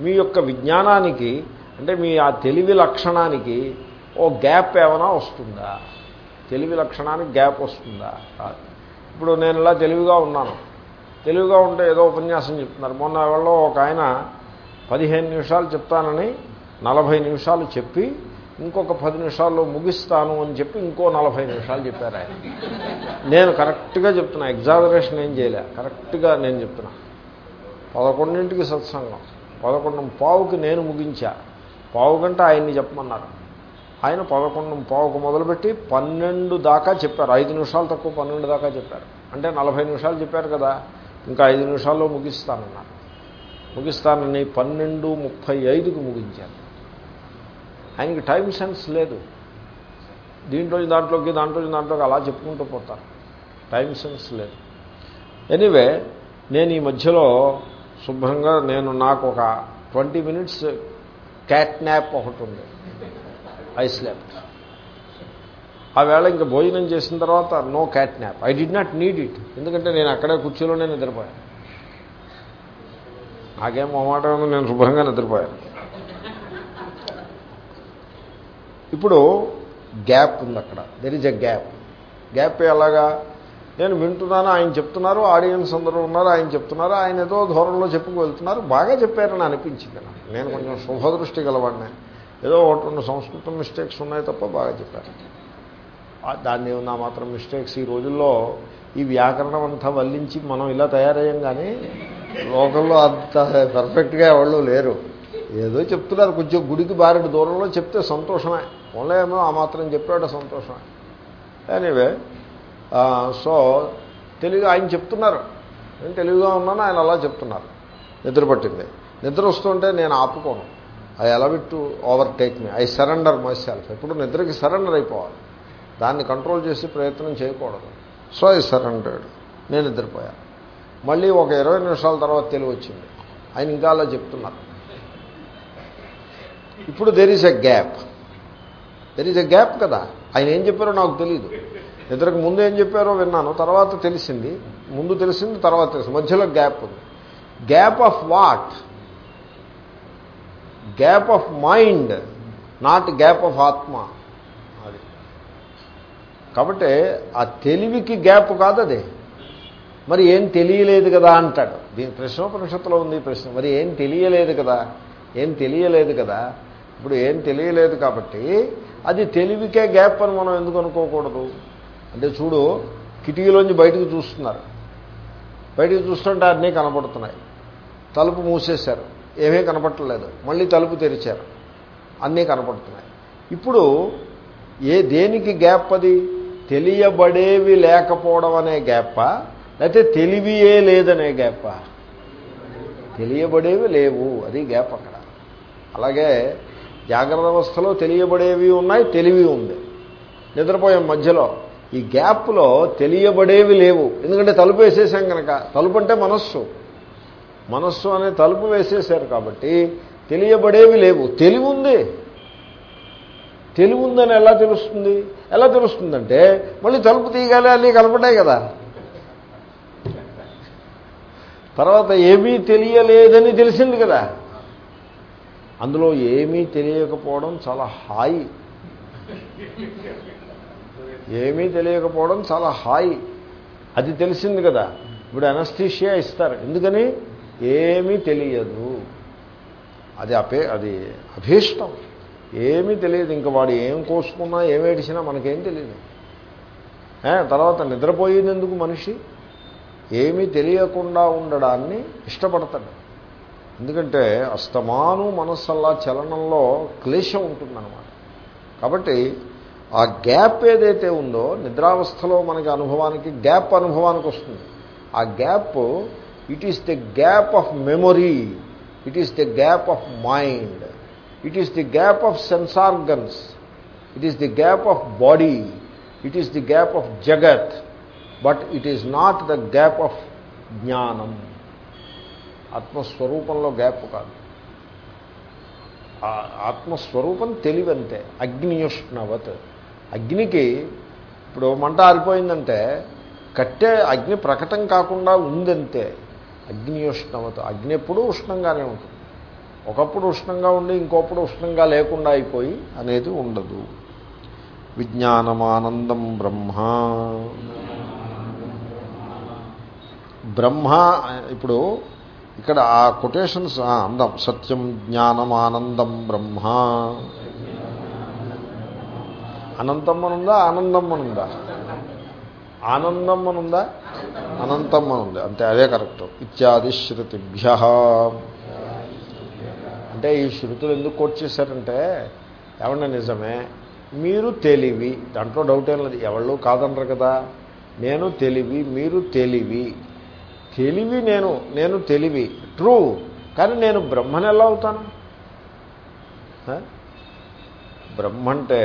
మీ యొక్క విజ్ఞానానికి అంటే మీ ఆ తెలివి లక్షణానికి ఓ గ్యాప్ ఏమైనా వస్తుందా? తెలివి లక్షణానికి గ్యాప్ వస్తుందా? ఇప్పుడు నేను ఇలా తెలివిగా ఉన్నాను. తెలివిగా ఉంటే ఏదో ఉపన్యాసం చెప్తున్నారు. మొన్న ఎవరో ఒక ఆయన పదిహేను నిమిషాలు చెప్తానని నలభై నిమిషాలు చెప్పి ఇంకొక పది నిమిషాల్లో ముగిస్తాను అని చెప్పి ఇంకో నలభై నిమిషాలు చెప్పారు ఆయన. నేను కరెక్ట్గా చెప్తున్నా ఎగ్జాగరేషన్ ఏం చేయలే. కరెక్ట్గా నేను చెప్తున్నా. పదకొండింటికి సత్సంగం. పదకొండు పావుకి నేను ముగించా. పావు గంట ఆయన్ని చెప్పమన్నారు. ఆయన పదకొండు పావుకు మొదలుపెట్టి పన్నెండు దాకా చెప్పారు. ఐదు నిమిషాలు తక్కువ పన్నెండు దాకా చెప్పారు. అంటే నలభై నిమిషాలు చెప్పారు కదా. ఇంకా ఐదు నిమిషాల్లో ముగిస్తానన్నారు. ముగిస్తానని పన్నెండు ముప్పై ఐదుకు ముగించారు. ఆయనకి టైం సెన్స్ లేదు. దీంట్లో దాంట్లోకి దాంట్లో దాంట్లోకి అలా చెప్పుకుంటూ పోతారు. టైం సెన్స్ లేదు. ఎనీవే నేను ఈ మధ్యలో శుభ్రంగా నేను నాకు ఒక ట్వంటీ మినిట్స్ క్యాట్ న్యాప్ ఒకటి ఉంది. I slept. ఆ వేళ ఇంకా భోజనం చేసిన తర్వాత no cat nap I did not need it. ఎందుకంటే నేను అక్కడే కుర్చీలోనే నిద్రపోయాను. నాకేం మాట నేను శుభ్రంగా నిద్రపోయాను. ఇప్పుడు గ్యాప్ ఉంది అక్కడ. There is a gap gap ఎలాగా? నేను వింటున్నాను ఆయన చెప్తున్నారు ఆడియన్స్ అందరూ ఉన్నారు ఆయన చెప్తున్నారు ఆయన ఏదో ధోరణిలో చెప్పుకు వెళ్తున్నారు బాగా చెప్పారని అనిపించింది నాకు. నేను కొంచెం శుభదృష్టి గలవాడిని. ఏదో ఒకటి రెండు సంస్కృతం మిస్టేక్స్ ఉన్నాయి తప్ప బాగా చెప్పారు. దాన్ని నా మాత్రం మిస్టేక్స్ ఈ రోజుల్లో ఈ వ్యాకరణం అంతా వల్లించి మనం ఇలా తయారయ్యాం కానీ లోకల్లో అంత పర్ఫెక్ట్గా ఎవళ్ళు లేరు. ఏదో చెప్తున్నారు కొంచెం గుడికి బారెడు దూరంలో చెప్తే సంతోషమే. ఏమో ఆ మాత్రం చెప్పాడు సంతోషమే. ఎనీవే సో తెలుగు ఆయన చెప్తున్నారు. నేను తెలుగుగా ఉన్నాను ఆయన అలా చెప్తున్నారు. నిద్ర పట్టింది. నిద్ర వస్తుంటే నేను ఆపుకోను. I allow it to overtake me I surrender my self ఎప్పుడు నిద్రకి సరెండర్ అయిపోవాలి. దాన్ని కంట్రోల్ చేసి ప్రయత్నం చేయకూడదు. సో ఐ సరెండర్డ్ నేను నిద్రపోయాను మళ్ళీ ఒక ఇరవై నిమిషాల తర్వాత తెలివి వచ్చింది. ఆయన ఇంకా అలా చెప్తున్నారు. ఇప్పుడు there is a gap there is a gap కదా. ఆయన ఏం చెప్పారో నాకు తెలియదు నిద్రకు ముందు ఏం చెప్పారో విన్నాను. తర్వాత తెలిసింది. ముందు తెలిసింది తర్వాత తెలిసింది. మధ్యలో గ్యాప్ ఉంది. Gap of what gap of mind not gap of ఆత్మ. అది. కాబట్టి ఆ తెలివికి గ్యాప్ కాదు అది. మరి ఏం తెలియలేదు కదా అంటాడు. దీని ప్రశ్నోపనిషత్తులో ఉంది ప్రశ్న. మరి ఏం తెలియలేదు కదా? ఏం తెలియలేదు కదా? ఇప్పుడు ఏం తెలియలేదు కాబట్టి అది తెలివికే గ్యాప్ అని మనం ఎందుకు అనుకోకూడదు? అంటే చూడు కిటికీలోంచి బయటకు చూస్తున్నారు. బయటకు చూస్తుంటే అన్నీ కనపడుతున్నాయి. తలుపు మూసేశారు. ఏమీ కనపట్టలేదు మళ్ళీ తలుపు తెరిచారు. అన్నీ కనపడుతున్నాయి. ఇప్పుడు ఏ దేనికి గ్యాప్ అది? తెలియబడేవి లేకపోవడం అనే గ్యాప్ లేకపోతే తెలివియే లేదనే గ్యాప్ తెలియబడేవి లేవు. అది గ్యాప్ అక్కడ. అలాగే జాగ్రత్త అవస్థలో తెలియబడేవి ఉన్నాయి తెలివి ఉంది. నిద్రపోయే మధ్యలో. ఈ గ్యాప్లో తెలియబడేవి లేవు. ఎందుకంటే తలుపు వేసేసాం కనుక తలుపు అంటే మనస్సు. మనస్సు అనే తలుపు వేసేసారు కాబట్టి తెలియబడేవి లేవు. తెలివి ఉంది. తెలివి ఉందని ఎలా తెలుస్తుంది? ఎలా తెలుస్తుందంటే మళ్ళీ తలుపు తీయగాలి అన్నీ కనపడ్డాయి కదా. తర్వాత ఏమీ తెలియలేదని తెలిసింది కదా. అందులో ఏమీ తెలియకపోవడం చాలా హాయి. ఏమీ తెలియకపోవడం చాలా హాయి. అది తెలిసింది కదా. ఇప్పుడు అనస్థీషియా ఇస్తారు. ఎందుకని? ఏమీ తెలియదు. అది అపే అది అభీష్టం. ఏమీ తెలియదు. ఇంకా వాడు ఏం కోసుకున్నా ఏమేడిచినా మనకేం తెలియదు. తర్వాత నిద్రపోయేందుకు మనిషి? ఏమీ తెలియకుండా ఉండడాన్ని ఇష్టపడతాడు. ఎందుకంటే అస్తమాను మనస్సల్లా చలనంలో క్లేశం ఉంటుందన్నమాట. కాబట్టి ఆ గ్యాప్ ఏదైతే ఉందో నిద్రావస్థలో మనకి అనుభవానికి గ్యాప్ అనుభవానికి వస్తుంది. ఆ gap it is the gap of memory it is the gap of mind it is the gap of sense organs it is the gap of body it is the gap of జగత్ but it is not the gap of జ్ఞానం ఆత్మస్వరూపంలో gap కాదు. ఆత్మస్వరూపం తెలివంతే అగ్నియుష్ణవత్. అగ్నికి ఇప్పుడు మంట ఆరిపోయిందంటే కట్టే అగ్ని ప్రకటం కాకుండా ఉందంతే. అగ్నియుష్ణవత్. అగ్ని ఎప్పుడూ ఉష్ణంగానే ఉంటుంది. ఒకప్పుడు ఉష్ణంగా ఉండి ఇంకొప్పుడు ఉష్ణంగా లేకుండా అయిపోయి అనేది ఉండదు. విజ్ఞానమానందం బ్రహ్మ. బ్రహ్మ ఇప్పుడు ఇక్కడ ఆ కొటేషన్స్ అందం సత్యం జ్ఞానం ఆనందం బ్రహ్మ. అనంతం అనుందా ఆనందం అనుందా ఆనందం అనుందా అనంతం అనుంది అంతే అదే కరెక్ట్. ఇత్యాది శృతిభ్య. అంటే ఈ శృతులు ఎందుకు కోట్ చేశారంటే ఏమన్నా నిజమే? మీరు తెలివి. దాంట్లో డౌట్ ఏం లేదు. ఎవళ్ళు కాదనరు కదా. నేను తెలివి మీరు తెలివి. తెలివి నేను నేను తెలివి. ట్రూ కానీ నేను బ్రహ్మని ఎలా అవుతాను? బ్రహ్మ అంటే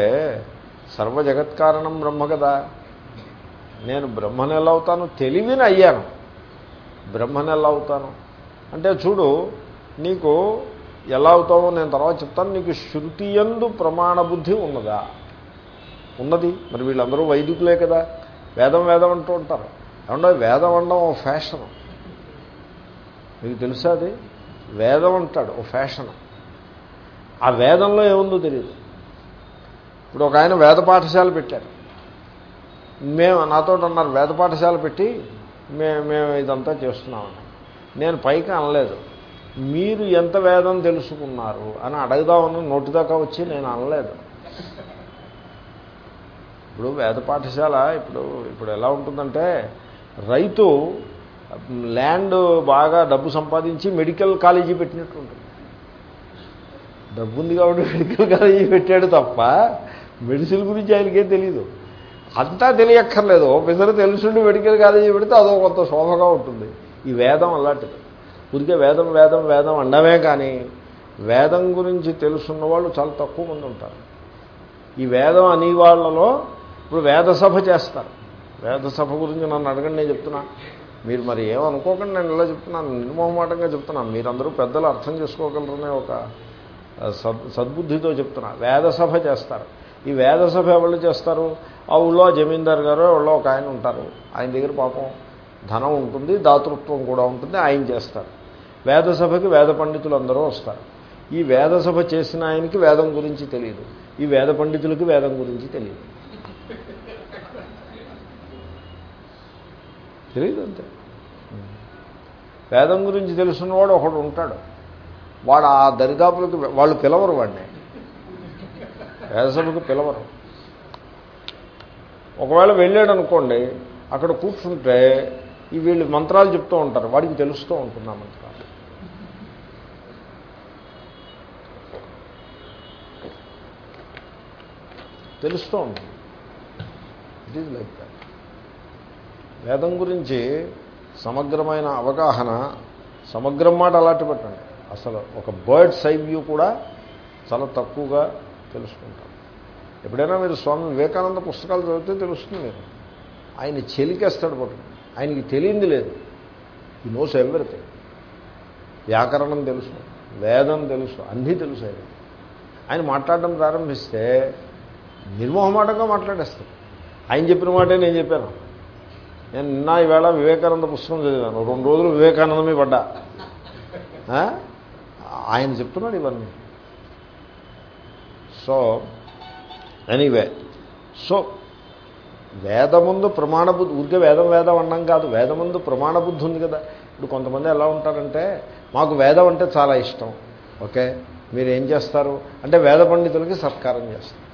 సర్వ జగత్కారణం బ్రహ్మ కదా. నేను బ్రహ్మని ఎలా అవుతాను? తెలివిని అయ్యాను. బ్రహ్మని ఎలా అవుతాను? అంటే చూడు నీకు ఎలా అవుతావో నేను తర్వాత చెప్తాను. నీకు శృతి ఎందు ప్రమాణ బుద్ధి ఉన్నదా? ఉన్నది. మరి వీళ్ళందరూ వైదికులే కదా. వేదం వేదం అంటూ ఉంటారు. ఏమన్నా వేదం అనడం ఓ ఫ్యాషన్. మీకు తెలుసా అది? వేదం అంటాడు ఓ ఫ్యాషన్. ఆ వేదంలో ఏముందో తెలియదు ఇప్పుడు ఒక ఆయన వేద పాఠశాల పెట్టారు. మేము నాతో అన్నారు వేద పాఠశాల పెట్టి మే మేము ఇదంతా చేస్తున్నామని నేను పైకి అనలేదు. మీరు ఎంత వేదం తెలుసుకున్నారు అని అడగదామని నోటి దాకా వచ్చి నేను అనలేదు. ఇప్పుడు వేద పాఠశాల ఇప్పుడు ఇప్పుడు ఎలా ఉంటుందంటే రైతు ల్యాండ్ బాగా డబ్బు సంపాదించి మెడికల్ కాలేజీ పెట్టినట్టు ఉంటుంది. డబ్బు ఉంది కాబట్టి మెడికల్ కాలేజీ పెట్టాడు తప్ప మెడిసిన్ గురించి ఆయనకేం తెలియదు అంతా తెలియక్కర్లేదు. ఒకసారి తెలుసుండి మెడికల్ కాలేజీ పెడితే అదో కొంత శోభగా ఉంటుంది. ఈ వేదం అలాంటిది. ఊరికే వేదం వేదం వేదం అండమే కానీ వేదం గురించి తెలుసున్న వాళ్ళు చాలా తక్కువ మంది ఉంటారు. ఈ వేదం అనే వాళ్ళలో ఇప్పుడు వేద సభ చేస్తారు. వేద సభ గురించి నన్ను అడగండి నేను చెప్తున్నా. మీరు మరి ఏమనుకోకండి నేను ఇలా చెప్తున్నాను నిర్మోహమాటంగా చెప్తున్నాను. మీరందరూ పెద్దలు అర్థం చేసుకోగలరనే ఒక సద్ సద్బుద్ధితో చెప్తున్నా. వేద సభ చేస్తారు. ఈ వేద సభ ఎవరు చేస్తారు? ఆ ఊళ్ళో జమీందారు గారు ఎవరో ఒక ఆయన ఉంటారు. ఆయన దగ్గర పాపం ధనం ఉంటుంది దాతృత్వం కూడా ఉంటుంది ఆయన చేస్తారు. వేద సభకి వేద పండితులు అందరూ వస్తారు. ఈ వేద సభ చేసిన ఆయనకి వేదం గురించి తెలియదు. ఈ వేద పండితులకి వేదం గురించి తెలియదు. తెలియదు అంతే వేదం గురించి తెలుసున్నవాడు ఒకడు ఉంటాడు. వాడు ఆ దరిదాపులకి వాళ్ళు పిలవరు వాడిని. వేదసభకు పిలవరు. ఒకవేళ వెళ్ళాడు అనుకోండి అక్కడ కూర్చుంటే ఈ వీళ్ళు మంత్రాలు చెప్తూ ఉంటారు. వాడికి తెలుస్తూ ఉంటుంది ఆ మంత్రాలు. తెలుస్తూ ఉంటుంది. ఇట్ ఈజ్ లైక్ దాట్ వేదం గురించి సమగ్రమైన అవగాహన సమగ్రం మాట అలాంటి పెట్టండి. అసలు ఒక బర్డ్స్ ఐ వ్యూ కూడా చాలా తక్కువగా తెలుసుకుంటాం. ఎప్పుడైనా మీరు స్వామి వివేకానంద పుస్తకాలు చదివితే తెలుస్తుంది మీరు. ఆయన చెలికేస్తాడు పట్టు ఆయనకి తెలియంది లేదు. ఈ నోస్ ఎవ్రీథింగ్ వ్యాకరణం తెలుసు వేదం తెలుసు అన్నీ తెలుసు ఆయన ఆయన మాట్లాడడం ప్రారంభిస్తే నిర్మోహమాటంగా మాట్లాడేస్తాడు. ఆయన చెప్పిన మాటే నేను చెప్పాను. నేను నిన్న ఈవేళ వివేకానంద పుస్తకం చదివాను. రెండు రోజులు వివేకానందమే పడ్డా. ఆయన చెప్తున్నాడు ఇవన్నీ. So anyway. సో వేదముందు ప్రమాణబుద్ధి ఊరికే వేదం వేదం అన్నాం కాదు. వేదముందు ప్రమాణబుద్ధి ఉంది కదా. ఇప్పుడు కొంతమంది ఎలా ఉంటారంటే మాకు వేదం అంటే చాలా ఇష్టం. ఓకే? మీరు ఏం చేస్తారు? అంటే వేద పండితులకి సత్కారం చేస్తారు.